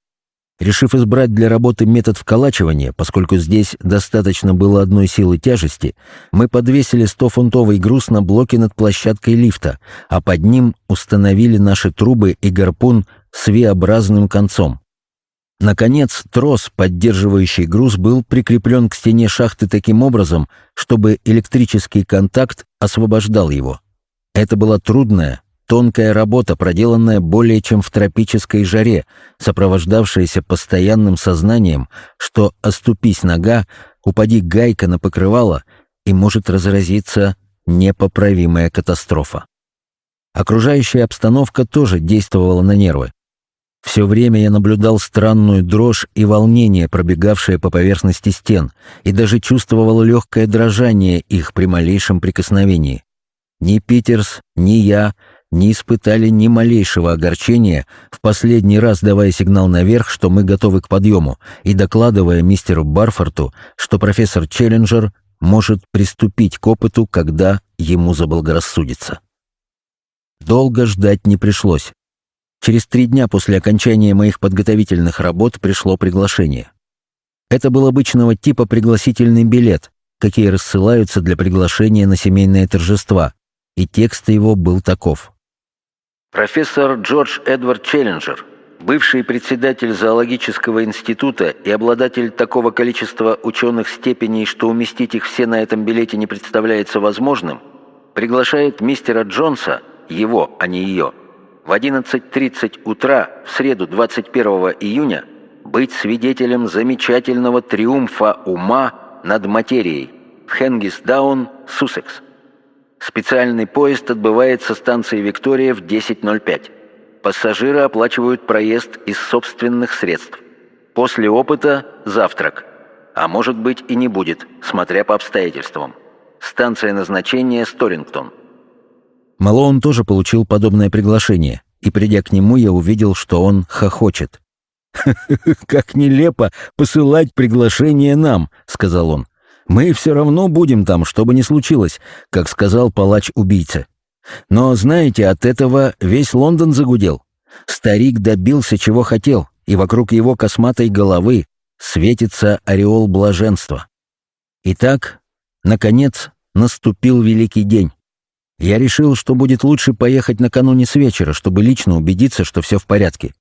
Решив избрать для работы метод вколачивания, поскольку здесь достаточно было одной силы тяжести, мы подвесили 100-фунтовый груз на блоке над площадкой лифта, а под ним установили наши трубы и гарпун с V-образным концом. Наконец, трос, поддерживающий груз, был прикреплен к стене шахты таким образом, чтобы электрический контакт освобождал его. Это была трудная, тонкая работа, проделанная более чем в тропической жаре, сопровождавшаяся постоянным сознанием, что оступись нога, упади гайка на покрывало, и может разразиться непоправимая катастрофа. Окружающая обстановка тоже действовала на нервы. Все время я наблюдал странную дрожь и волнение, пробегавшее по поверхности стен, и даже чувствовал легкое дрожание их при малейшем прикосновении. Ни Питерс, ни я не испытали ни малейшего огорчения, в последний раз давая сигнал наверх, что мы готовы к подъему, и докладывая мистеру Барфорту, что профессор Челленджер может приступить к опыту, когда ему заблагорассудится. Долго ждать не пришлось. Через три дня после окончания моих подготовительных работ пришло приглашение. Это был обычного типа пригласительный билет, какие рассылаются для приглашения на семейные торжества, и текст его был таков. Профессор Джордж Эдвард Челленджер, бывший председатель зоологического института и обладатель такого количества ученых степеней, что уместить их все на этом билете не представляется возможным, приглашает мистера Джонса, его, а не ее, в 11.30 утра в среду 21 июня быть свидетелем замечательного триумфа ума над материей в Хенгисдаун, Суссекс. Специальный поезд отбывает со станции Виктория в 10.05. Пассажиры оплачивают проезд из собственных средств. После опыта – завтрак. А может быть и не будет, смотря по обстоятельствам. Станция назначения Сторингтон. Малоун тоже получил подобное приглашение, и, придя к нему, я увидел, что он хохочет. «Как нелепо посылать приглашение нам», — сказал он. «Мы все равно будем там, что бы ни случилось», как сказал палач-убийца. Но, знаете, от этого весь Лондон загудел. Старик добился, чего хотел, и вокруг его косматой головы светится ореол блаженства. Итак, наконец, наступил великий день. Я решил, что будет лучше поехать накануне с вечера, чтобы лично убедиться, что все в порядке.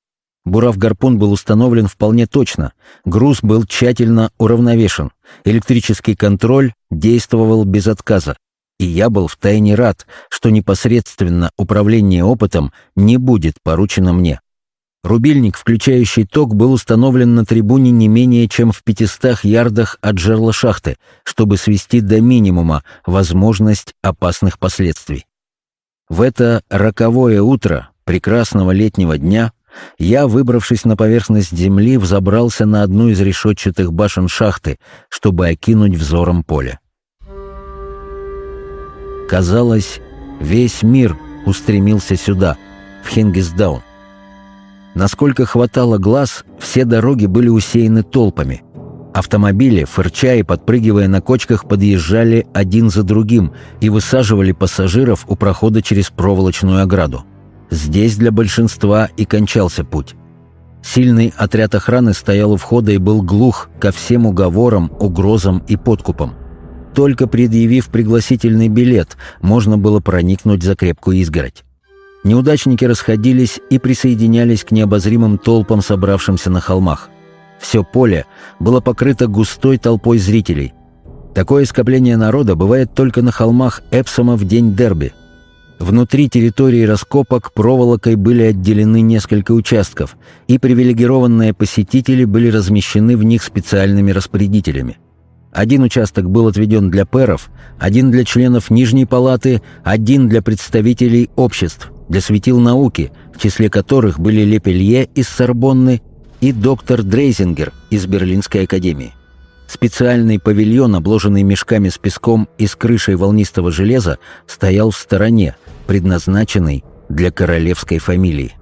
Бурав-гарпун был установлен вполне точно, груз был тщательно уравновешен, электрический контроль действовал без отказа, и я был втайне рад, что непосредственно управление опытом не будет поручено мне. Рубильник, включающий ток, был установлен на трибуне не менее чем в 500 ярдах от жерла шахты, чтобы свести до минимума возможность опасных последствий. В это роковое утро прекрасного летнего дня я, выбравшись на поверхность земли, взобрался на одну из решетчатых башен шахты, чтобы окинуть взором поле. Казалось, весь мир устремился сюда, в Хингисдаун. Насколько хватало глаз, все дороги были усеяны толпами. Автомобили, фырча и подпрыгивая на кочках, подъезжали один за другим и высаживали пассажиров у прохода через проволочную ограду. Здесь для большинства и кончался путь. Сильный отряд охраны стоял у входа и был глух ко всем уговорам, угрозам и подкупам. Только предъявив пригласительный билет, можно было проникнуть за крепкую изгородь. Неудачники расходились и присоединялись к необозримым толпам, собравшимся на холмах. Все поле было покрыто густой толпой зрителей. Такое скопление народа бывает только на холмах Эпсома в день дерби. Внутри территории раскопок проволокой были отделены несколько участков, и привилегированные посетители были размещены в них специальными распорядителями. Один участок был отведен для пэров, один для членов Нижней палаты, один для представителей обществ, для светил науки, в числе которых были Лепелье из Сорбонны и доктор Дрейзингер из Берлинской академии. Специальный павильон, обложенный мешками с песком и с крышей волнистого железа, стоял в стороне, предназначенный для королевской фамилии.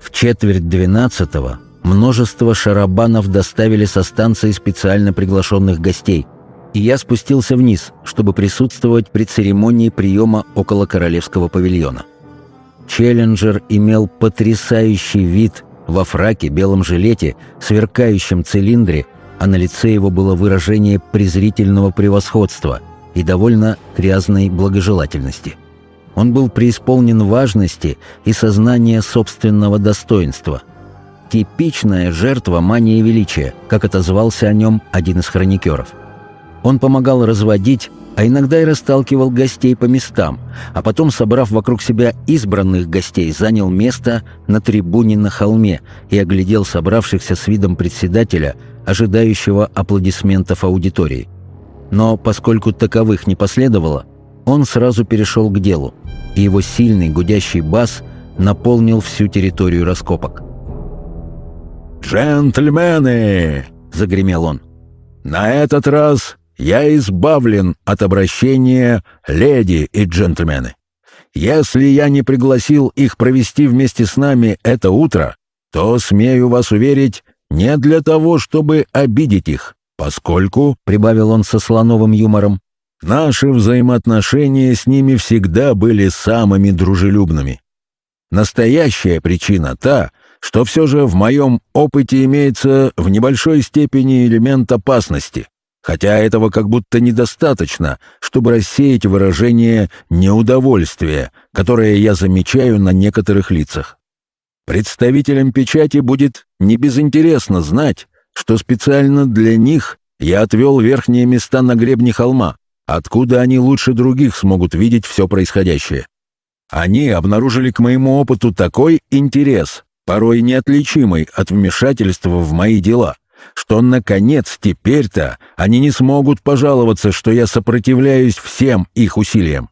В четверть двенадцатого множество шарабанов доставили со станции специально приглашенных гостей, и я спустился вниз, чтобы присутствовать при церемонии приема около королевского павильона. Челленджер имел потрясающий вид во фраке, белом жилете, сверкающем цилиндре, а на лице его было выражение презрительного превосходства и довольно грязной благожелательности. Он был преисполнен важности и сознания собственного достоинства. Типичная жертва мании величия, как отозвался о нем один из хроникеров. Он помогал разводить а иногда и расталкивал гостей по местам, а потом, собрав вокруг себя избранных гостей, занял место на трибуне на холме и оглядел собравшихся с видом председателя, ожидающего аплодисментов аудитории. Но поскольку таковых не последовало, он сразу перешел к делу, и его сильный гудящий бас наполнил всю территорию раскопок. «Джентльмены!» — загремел он. «На этот раз я избавлен от обращения «леди» и «джентльмены». Если я не пригласил их провести вместе с нами это утро, то, смею вас уверить, не для того, чтобы обидеть их, поскольку, — прибавил он со слоновым юмором, — наши взаимоотношения с ними всегда были самыми дружелюбными. Настоящая причина та, что все же в моем опыте имеется в небольшой степени элемент опасности, хотя этого как будто недостаточно, чтобы рассеять выражение неудовольствия, которое я замечаю на некоторых лицах. Представителям печати будет небезынтересно знать, что специально для них я отвел верхние места на гребне холма, откуда они лучше других смогут видеть все происходящее. Они обнаружили к моему опыту такой интерес, порой неотличимый от вмешательства в мои дела — что, наконец, теперь-то они не смогут пожаловаться, что я сопротивляюсь всем их усилиям.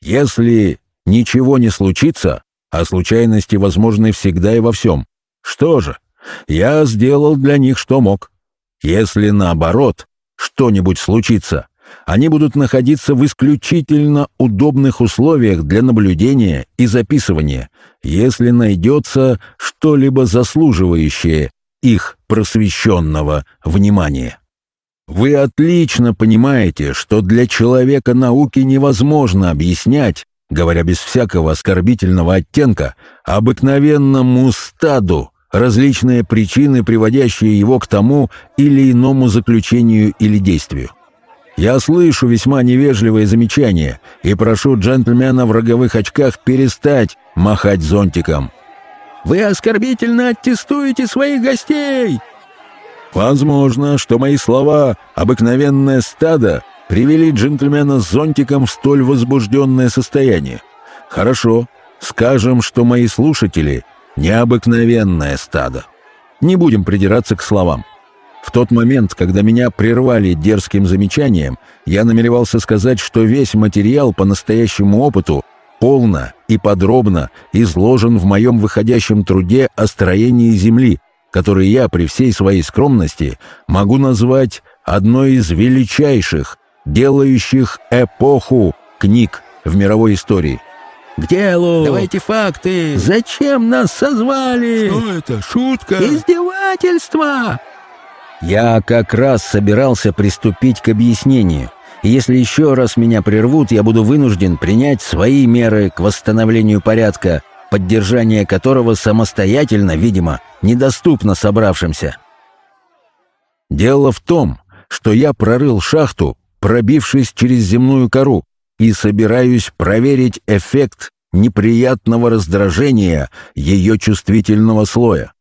Если ничего не случится, а случайности возможны всегда и во всем, что же, я сделал для них что мог. Если наоборот что-нибудь случится, они будут находиться в исключительно удобных условиях для наблюдения и записывания, если найдется что-либо заслуживающее их просвещенного внимания. Вы отлично понимаете, что для человека науки невозможно объяснять, говоря без всякого оскорбительного оттенка, обыкновенному стаду различные причины, приводящие его к тому или иному заключению или действию. Я слышу весьма невежливые замечания и прошу джентльмена в роговых очках перестать махать зонтиком. «Вы оскорбительно аттестуете своих гостей!» Возможно, что мои слова «обыкновенное стадо» привели джентльмена с зонтиком в столь возбужденное состояние. Хорошо, скажем, что мои слушатели — необыкновенное стадо. Не будем придираться к словам. В тот момент, когда меня прервали дерзким замечанием, я намеревался сказать, что весь материал по настоящему опыту полно и подробно изложен в моем выходящем труде о строении Земли, который я при всей своей скромности могу назвать одной из величайших, делающих эпоху книг в мировой истории. «К делу! Давайте факты! Зачем нас созвали? Что это? Шутка?» «Издевательство!» Я как раз собирался приступить к объяснению. Если еще раз меня прервут, я буду вынужден принять свои меры к восстановлению порядка, поддержание которого самостоятельно, видимо, недоступно собравшимся. Дело в том, что я прорыл шахту, пробившись через земную кору, и собираюсь проверить эффект неприятного раздражения ее чувствительного слоя.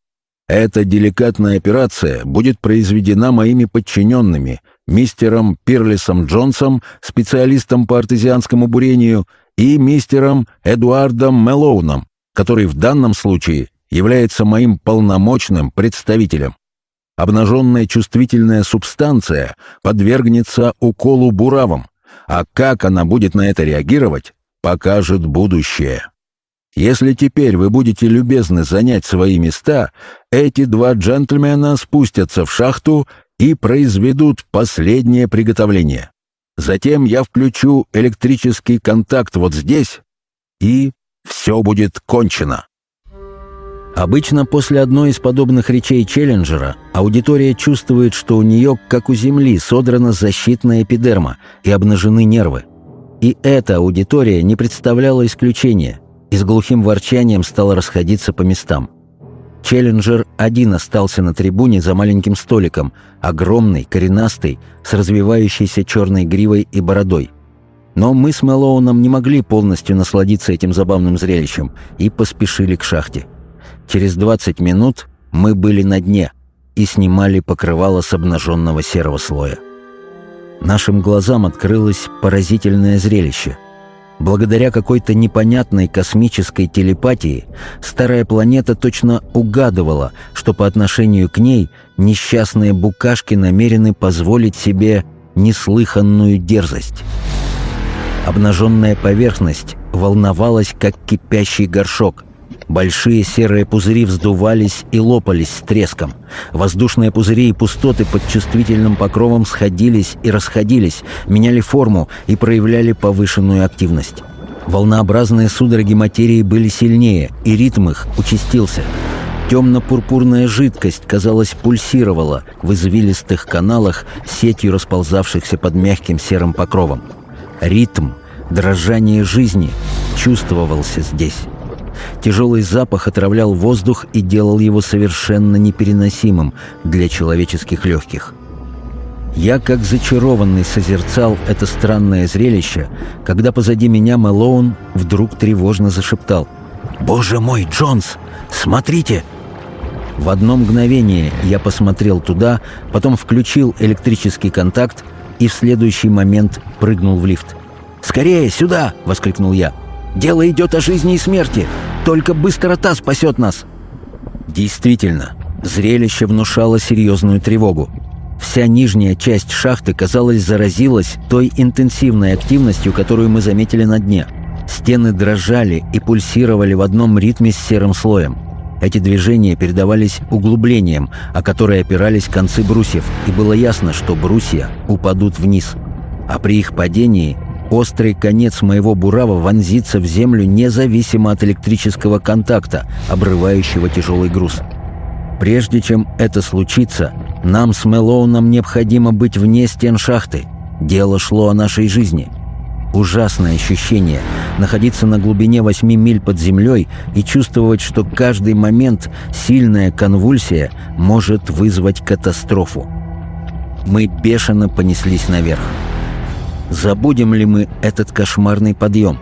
Эта деликатная операция будет произведена моими подчиненными, мистером Пирлисом Джонсом, специалистом по артезианскому бурению, и мистером Эдуардом Мелоуном, который в данном случае является моим полномочным представителем. Обнаженная чувствительная субстанция подвергнется уколу буравом, а как она будет на это реагировать, покажет будущее. Если теперь вы будете любезны занять свои места, эти два джентльмена спустятся в шахту и произведут последнее приготовление. Затем я включу электрический контакт вот здесь, и все будет кончено. Обычно после одной из подобных речей Челленджера аудитория чувствует, что у нее, как у Земли, содрана защитная эпидерма и обнажены нервы. И эта аудитория не представляла исключения и с глухим ворчанием стала расходиться по местам. Челленджер один остался на трибуне за маленьким столиком, огромный, коренастый, с развивающейся черной гривой и бородой. Но мы с Мэлоуном не могли полностью насладиться этим забавным зрелищем и поспешили к шахте. Через 20 минут мы были на дне и снимали покрывало с обнаженного серого слоя. Нашим глазам открылось поразительное зрелище — Благодаря какой-то непонятной космической телепатии старая планета точно угадывала, что по отношению к ней несчастные букашки намерены позволить себе неслыханную дерзость. Обнаженная поверхность волновалась, как кипящий горшок – Большие серые пузыри вздувались и лопались с треском. Воздушные пузыри и пустоты под чувствительным покровом сходились и расходились, меняли форму и проявляли повышенную активность. Волнообразные судороги материи были сильнее, и ритм их участился. Темно-пурпурная жидкость, казалось, пульсировала в извилистых каналах, сетью расползавшихся под мягким серым покровом. Ритм, дрожание жизни чувствовался здесь. Тяжелый запах отравлял воздух и делал его совершенно непереносимым для человеческих легких. Я, как зачарованный, созерцал это странное зрелище, когда позади меня Мэлоун вдруг тревожно зашептал «Боже мой, Джонс, смотрите!» В одно мгновение я посмотрел туда, потом включил электрический контакт и в следующий момент прыгнул в лифт. «Скорее, сюда!» — воскликнул я. «Дело идет о жизни и смерти! Только быстрота спасет нас!» Действительно, зрелище внушало серьезную тревогу. Вся нижняя часть шахты, казалось, заразилась той интенсивной активностью, которую мы заметили на дне. Стены дрожали и пульсировали в одном ритме с серым слоем. Эти движения передавались углублением, о которые опирались концы брусьев, и было ясно, что брусья упадут вниз. А при их падении острый конец моего бурава вонзится в землю независимо от электрического контакта, обрывающего тяжелый груз. Прежде чем это случится, нам с Мэлоуном необходимо быть вне стен шахты. Дело шло о нашей жизни. Ужасное ощущение — находиться на глубине восьми миль под землей и чувствовать, что каждый момент сильная конвульсия может вызвать катастрофу. Мы бешено понеслись наверх. Забудем ли мы этот кошмарный подъем?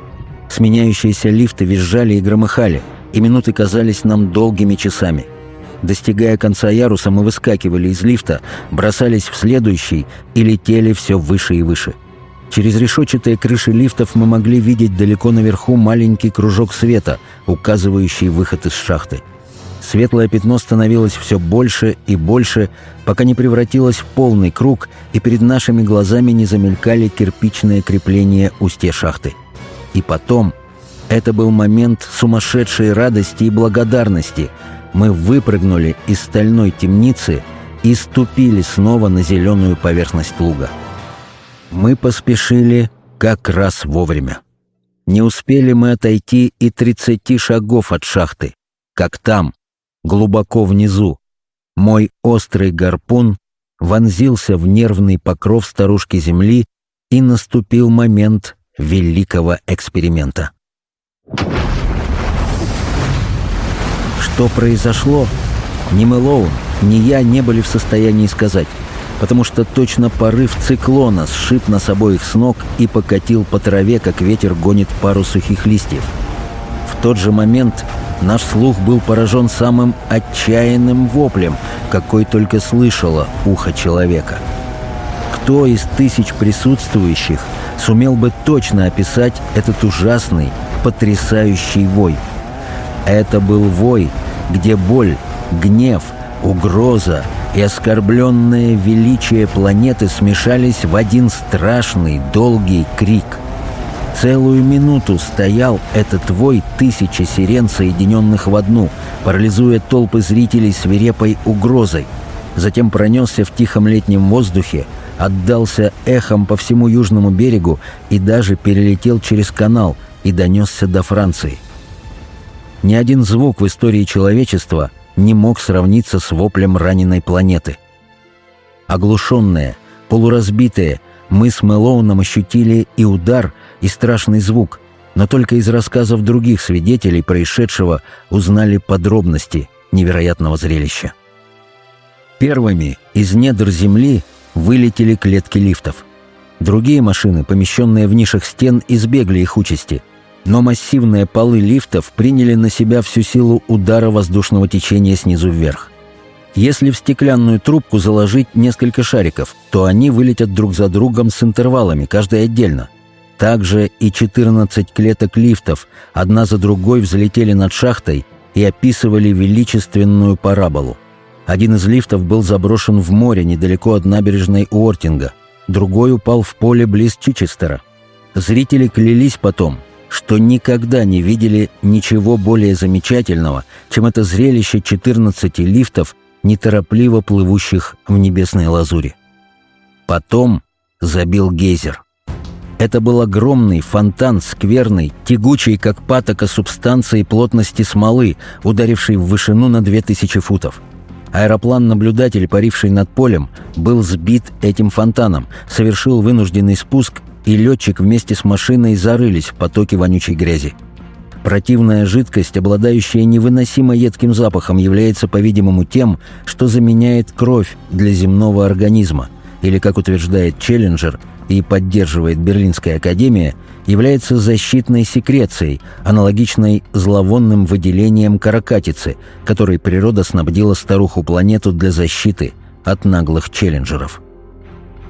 Сменяющиеся лифты визжали и громыхали, и минуты казались нам долгими часами — Достигая конца яруса, мы выскакивали из лифта, бросались в следующий и летели все выше и выше. Через решетчатые крыши лифтов мы могли видеть далеко наверху маленький кружок света, указывающий выход из шахты. Светлое пятно становилось все больше и больше, пока не превратилось в полный круг, и перед нашими глазами не замелькали кирпичные крепления устья шахты. И потом, это был момент сумасшедшей радости и благодарности — мы выпрыгнули из стальной темницы и ступили снова на зеленую поверхность луга. Мы поспешили как раз вовремя. Не успели мы отойти и тридцати шагов от шахты, как там, глубоко внизу, мой острый гарпун вонзился в нервный покров старушки Земли и наступил момент великого эксперимента. Что произошло, ни Мэлоун, ни я не были в состоянии сказать, потому что точно порыв циклона сшиб нас обоих с ног и покатил по траве, как ветер гонит пару сухих листьев. В тот же момент наш слух был поражен самым отчаянным воплем, какой только слышало ухо человека. Кто из тысяч присутствующих сумел бы точно описать этот ужасный, потрясающий вой? Это был вой, где боль, гнев, угроза и оскорбленное величие планеты смешались в один страшный, долгий крик. Целую минуту стоял этот вой тысячи сирен, соединенных в одну, парализуя толпы зрителей свирепой угрозой. Затем пронесся в тихом летнем воздухе, отдался эхом по всему южному берегу и даже перелетел через канал и донесся до Франции. Ни один звук в истории человечества не мог сравниться с воплем раненой планеты. Оглушенные, полуразбитые, мы с Мэлоуном ощутили и удар, и страшный звук, но только из рассказов других свидетелей происшедшего узнали подробности невероятного зрелища. Первыми из недр Земли вылетели клетки лифтов. Другие машины, помещенные в нишах стен, избегли их участи – но массивные полы лифтов приняли на себя всю силу удара воздушного течения снизу вверх. Если в стеклянную трубку заложить несколько шариков, то они вылетят друг за другом с интервалами, каждый отдельно. Также и 14 клеток лифтов одна за другой взлетели над шахтой и описывали величественную параболу. Один из лифтов был заброшен в море недалеко от набережной Уортинга, другой упал в поле близ Чичестера. Зрители клялись потом, что никогда не видели ничего более замечательного, чем это зрелище 14 лифтов, неторопливо плывущих в небесной лазури. Потом забил гейзер. Это был огромный фонтан скверный, тягучий, как патока субстанции плотности смолы, ударивший в вышину на 2000 футов. Аэроплан-наблюдатель, паривший над полем, был сбит этим фонтаном, совершил вынужденный спуск и летчик вместе с машиной зарылись в потоке вонючей грязи. Противная жидкость, обладающая невыносимо едким запахом, является, по-видимому, тем, что заменяет кровь для земного организма, или, как утверждает Челленджер и поддерживает Берлинская академия, является защитной секрецией, аналогичной зловонным выделением каракатицы, которой природа снабдила старуху-планету для защиты от наглых челленджеров.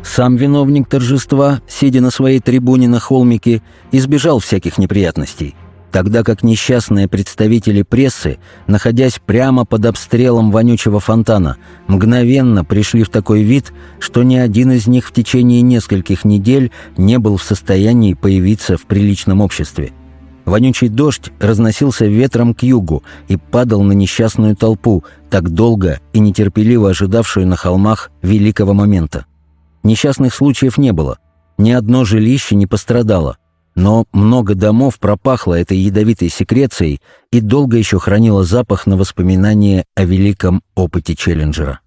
Сам виновник торжества, сидя на своей трибуне на холмике, избежал всяких неприятностей, тогда как несчастные представители прессы, находясь прямо под обстрелом вонючего фонтана, мгновенно пришли в такой вид, что ни один из них в течение нескольких недель не был в состоянии появиться в приличном обществе. Вонючий дождь разносился ветром к югу и падал на несчастную толпу, так долго и нетерпеливо ожидавшую на холмах великого момента. Несчастных случаев не было, ни одно жилище не пострадало, но много домов пропахло этой ядовитой секрецией и долго еще хранило запах на воспоминание о великом опыте Челленджера.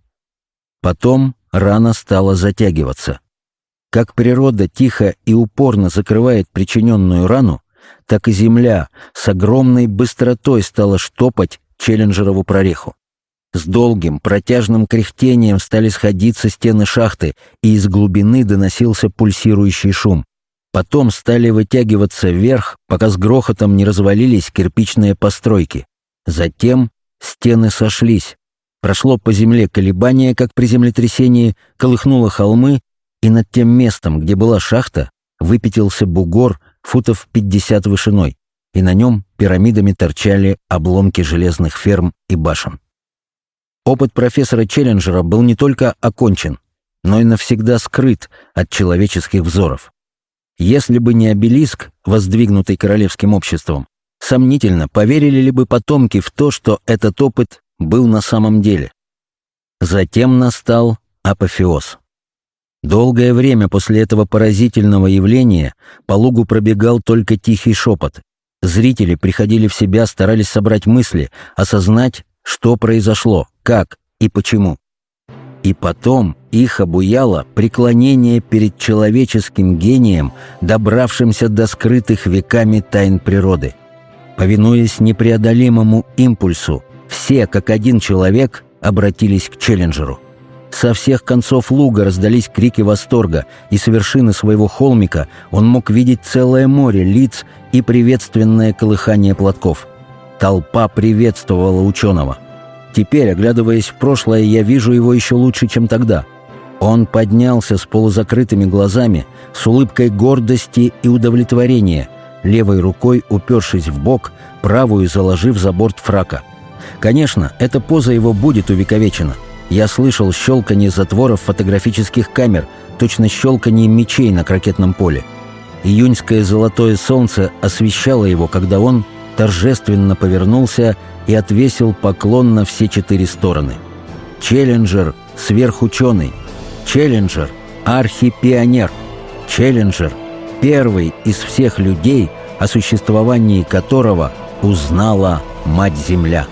Потом рана стала затягиваться. Как природа тихо и упорно закрывает причиненную рану, так и земля с огромной быстротой стала штопать Челленджерову прореху. С долгим, протяжным кряхтением стали сходиться стены шахты, и из глубины доносился пульсирующий шум. Потом стали вытягиваться вверх, пока с грохотом не развалились кирпичные постройки. Затем стены сошлись. Прошло по земле колебание, как при землетрясении, колыхнуло холмы, и над тем местом, где была шахта, выпятился бугор футов 50 вышиной, и на нем пирамидами торчали обломки железных ферм и башен. Опыт профессора Челленджера был не только окончен, но и навсегда скрыт от человеческих взоров. Если бы не обелиск, воздвигнутый королевским обществом, сомнительно, поверили ли бы потомки в то, что этот опыт был на самом деле. Затем настал апофеоз. Долгое время после этого поразительного явления по лугу пробегал только тихий шепот. Зрители приходили в себя, старались собрать мысли, осознать, что произошло, как и почему. И потом их обуяло преклонение перед человеческим гением, добравшимся до скрытых веками тайн природы. Повинуясь непреодолимому импульсу, все, как один человек, обратились к Челленджеру. Со всех концов луга раздались крики восторга, и с вершины своего холмика он мог видеть целое море лиц и приветственное колыхание платков. Толпа приветствовала ученого. Теперь, оглядываясь в прошлое, я вижу его еще лучше, чем тогда. Он поднялся с полузакрытыми глазами, с улыбкой гордости и удовлетворения, левой рукой упершись в бок, правую заложив за борт фрака. Конечно, эта поза его будет увековечена. Я слышал щелканье затворов фотографических камер, точно щелканье мечей на крокетном поле. Июньское золотое солнце освещало его, когда он торжественно повернулся и отвесил поклон на все четыре стороны. Челленджер — сверхученый. Челленджер — архипионер. Челленджер — первый из всех людей, о существовании которого узнала Мать-Земля.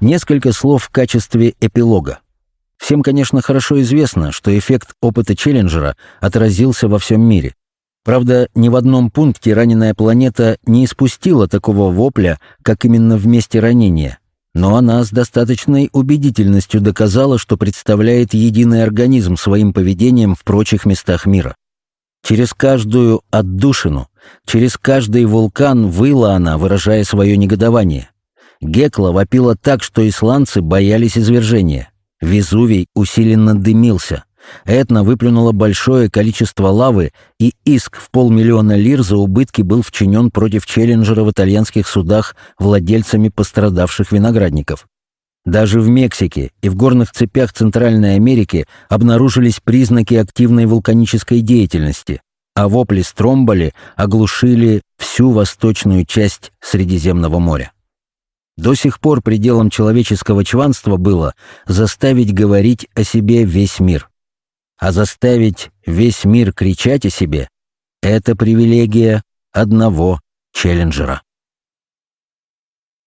Несколько слов в качестве эпилога. Всем, конечно, хорошо известно, что эффект опыта Челленджера отразился во всем мире. Правда, ни в одном пункте раненая планета не испустила такого вопля, как именно в месте ранения. Но она с достаточной убедительностью доказала, что представляет единый организм своим поведением в прочих местах мира. Через каждую отдушину, через каждый вулкан выла она, выражая свое негодование. Гекла вопила так, что исландцы боялись извержения. Везувий усиленно дымился. Этна выплюнула большое количество лавы, и иск в полмиллиона лир за убытки был вчинен против Челленджера в итальянских судах владельцами пострадавших виноградников. Даже в Мексике и в горных цепях Центральной Америки обнаружились признаки активной вулканической деятельности, а вопли Стромболи оглушили всю восточную часть Средиземного моря. До сих пор пределом человеческого чванства было заставить говорить о себе весь мир. А заставить весь мир кричать о себе — это привилегия одного челленджера.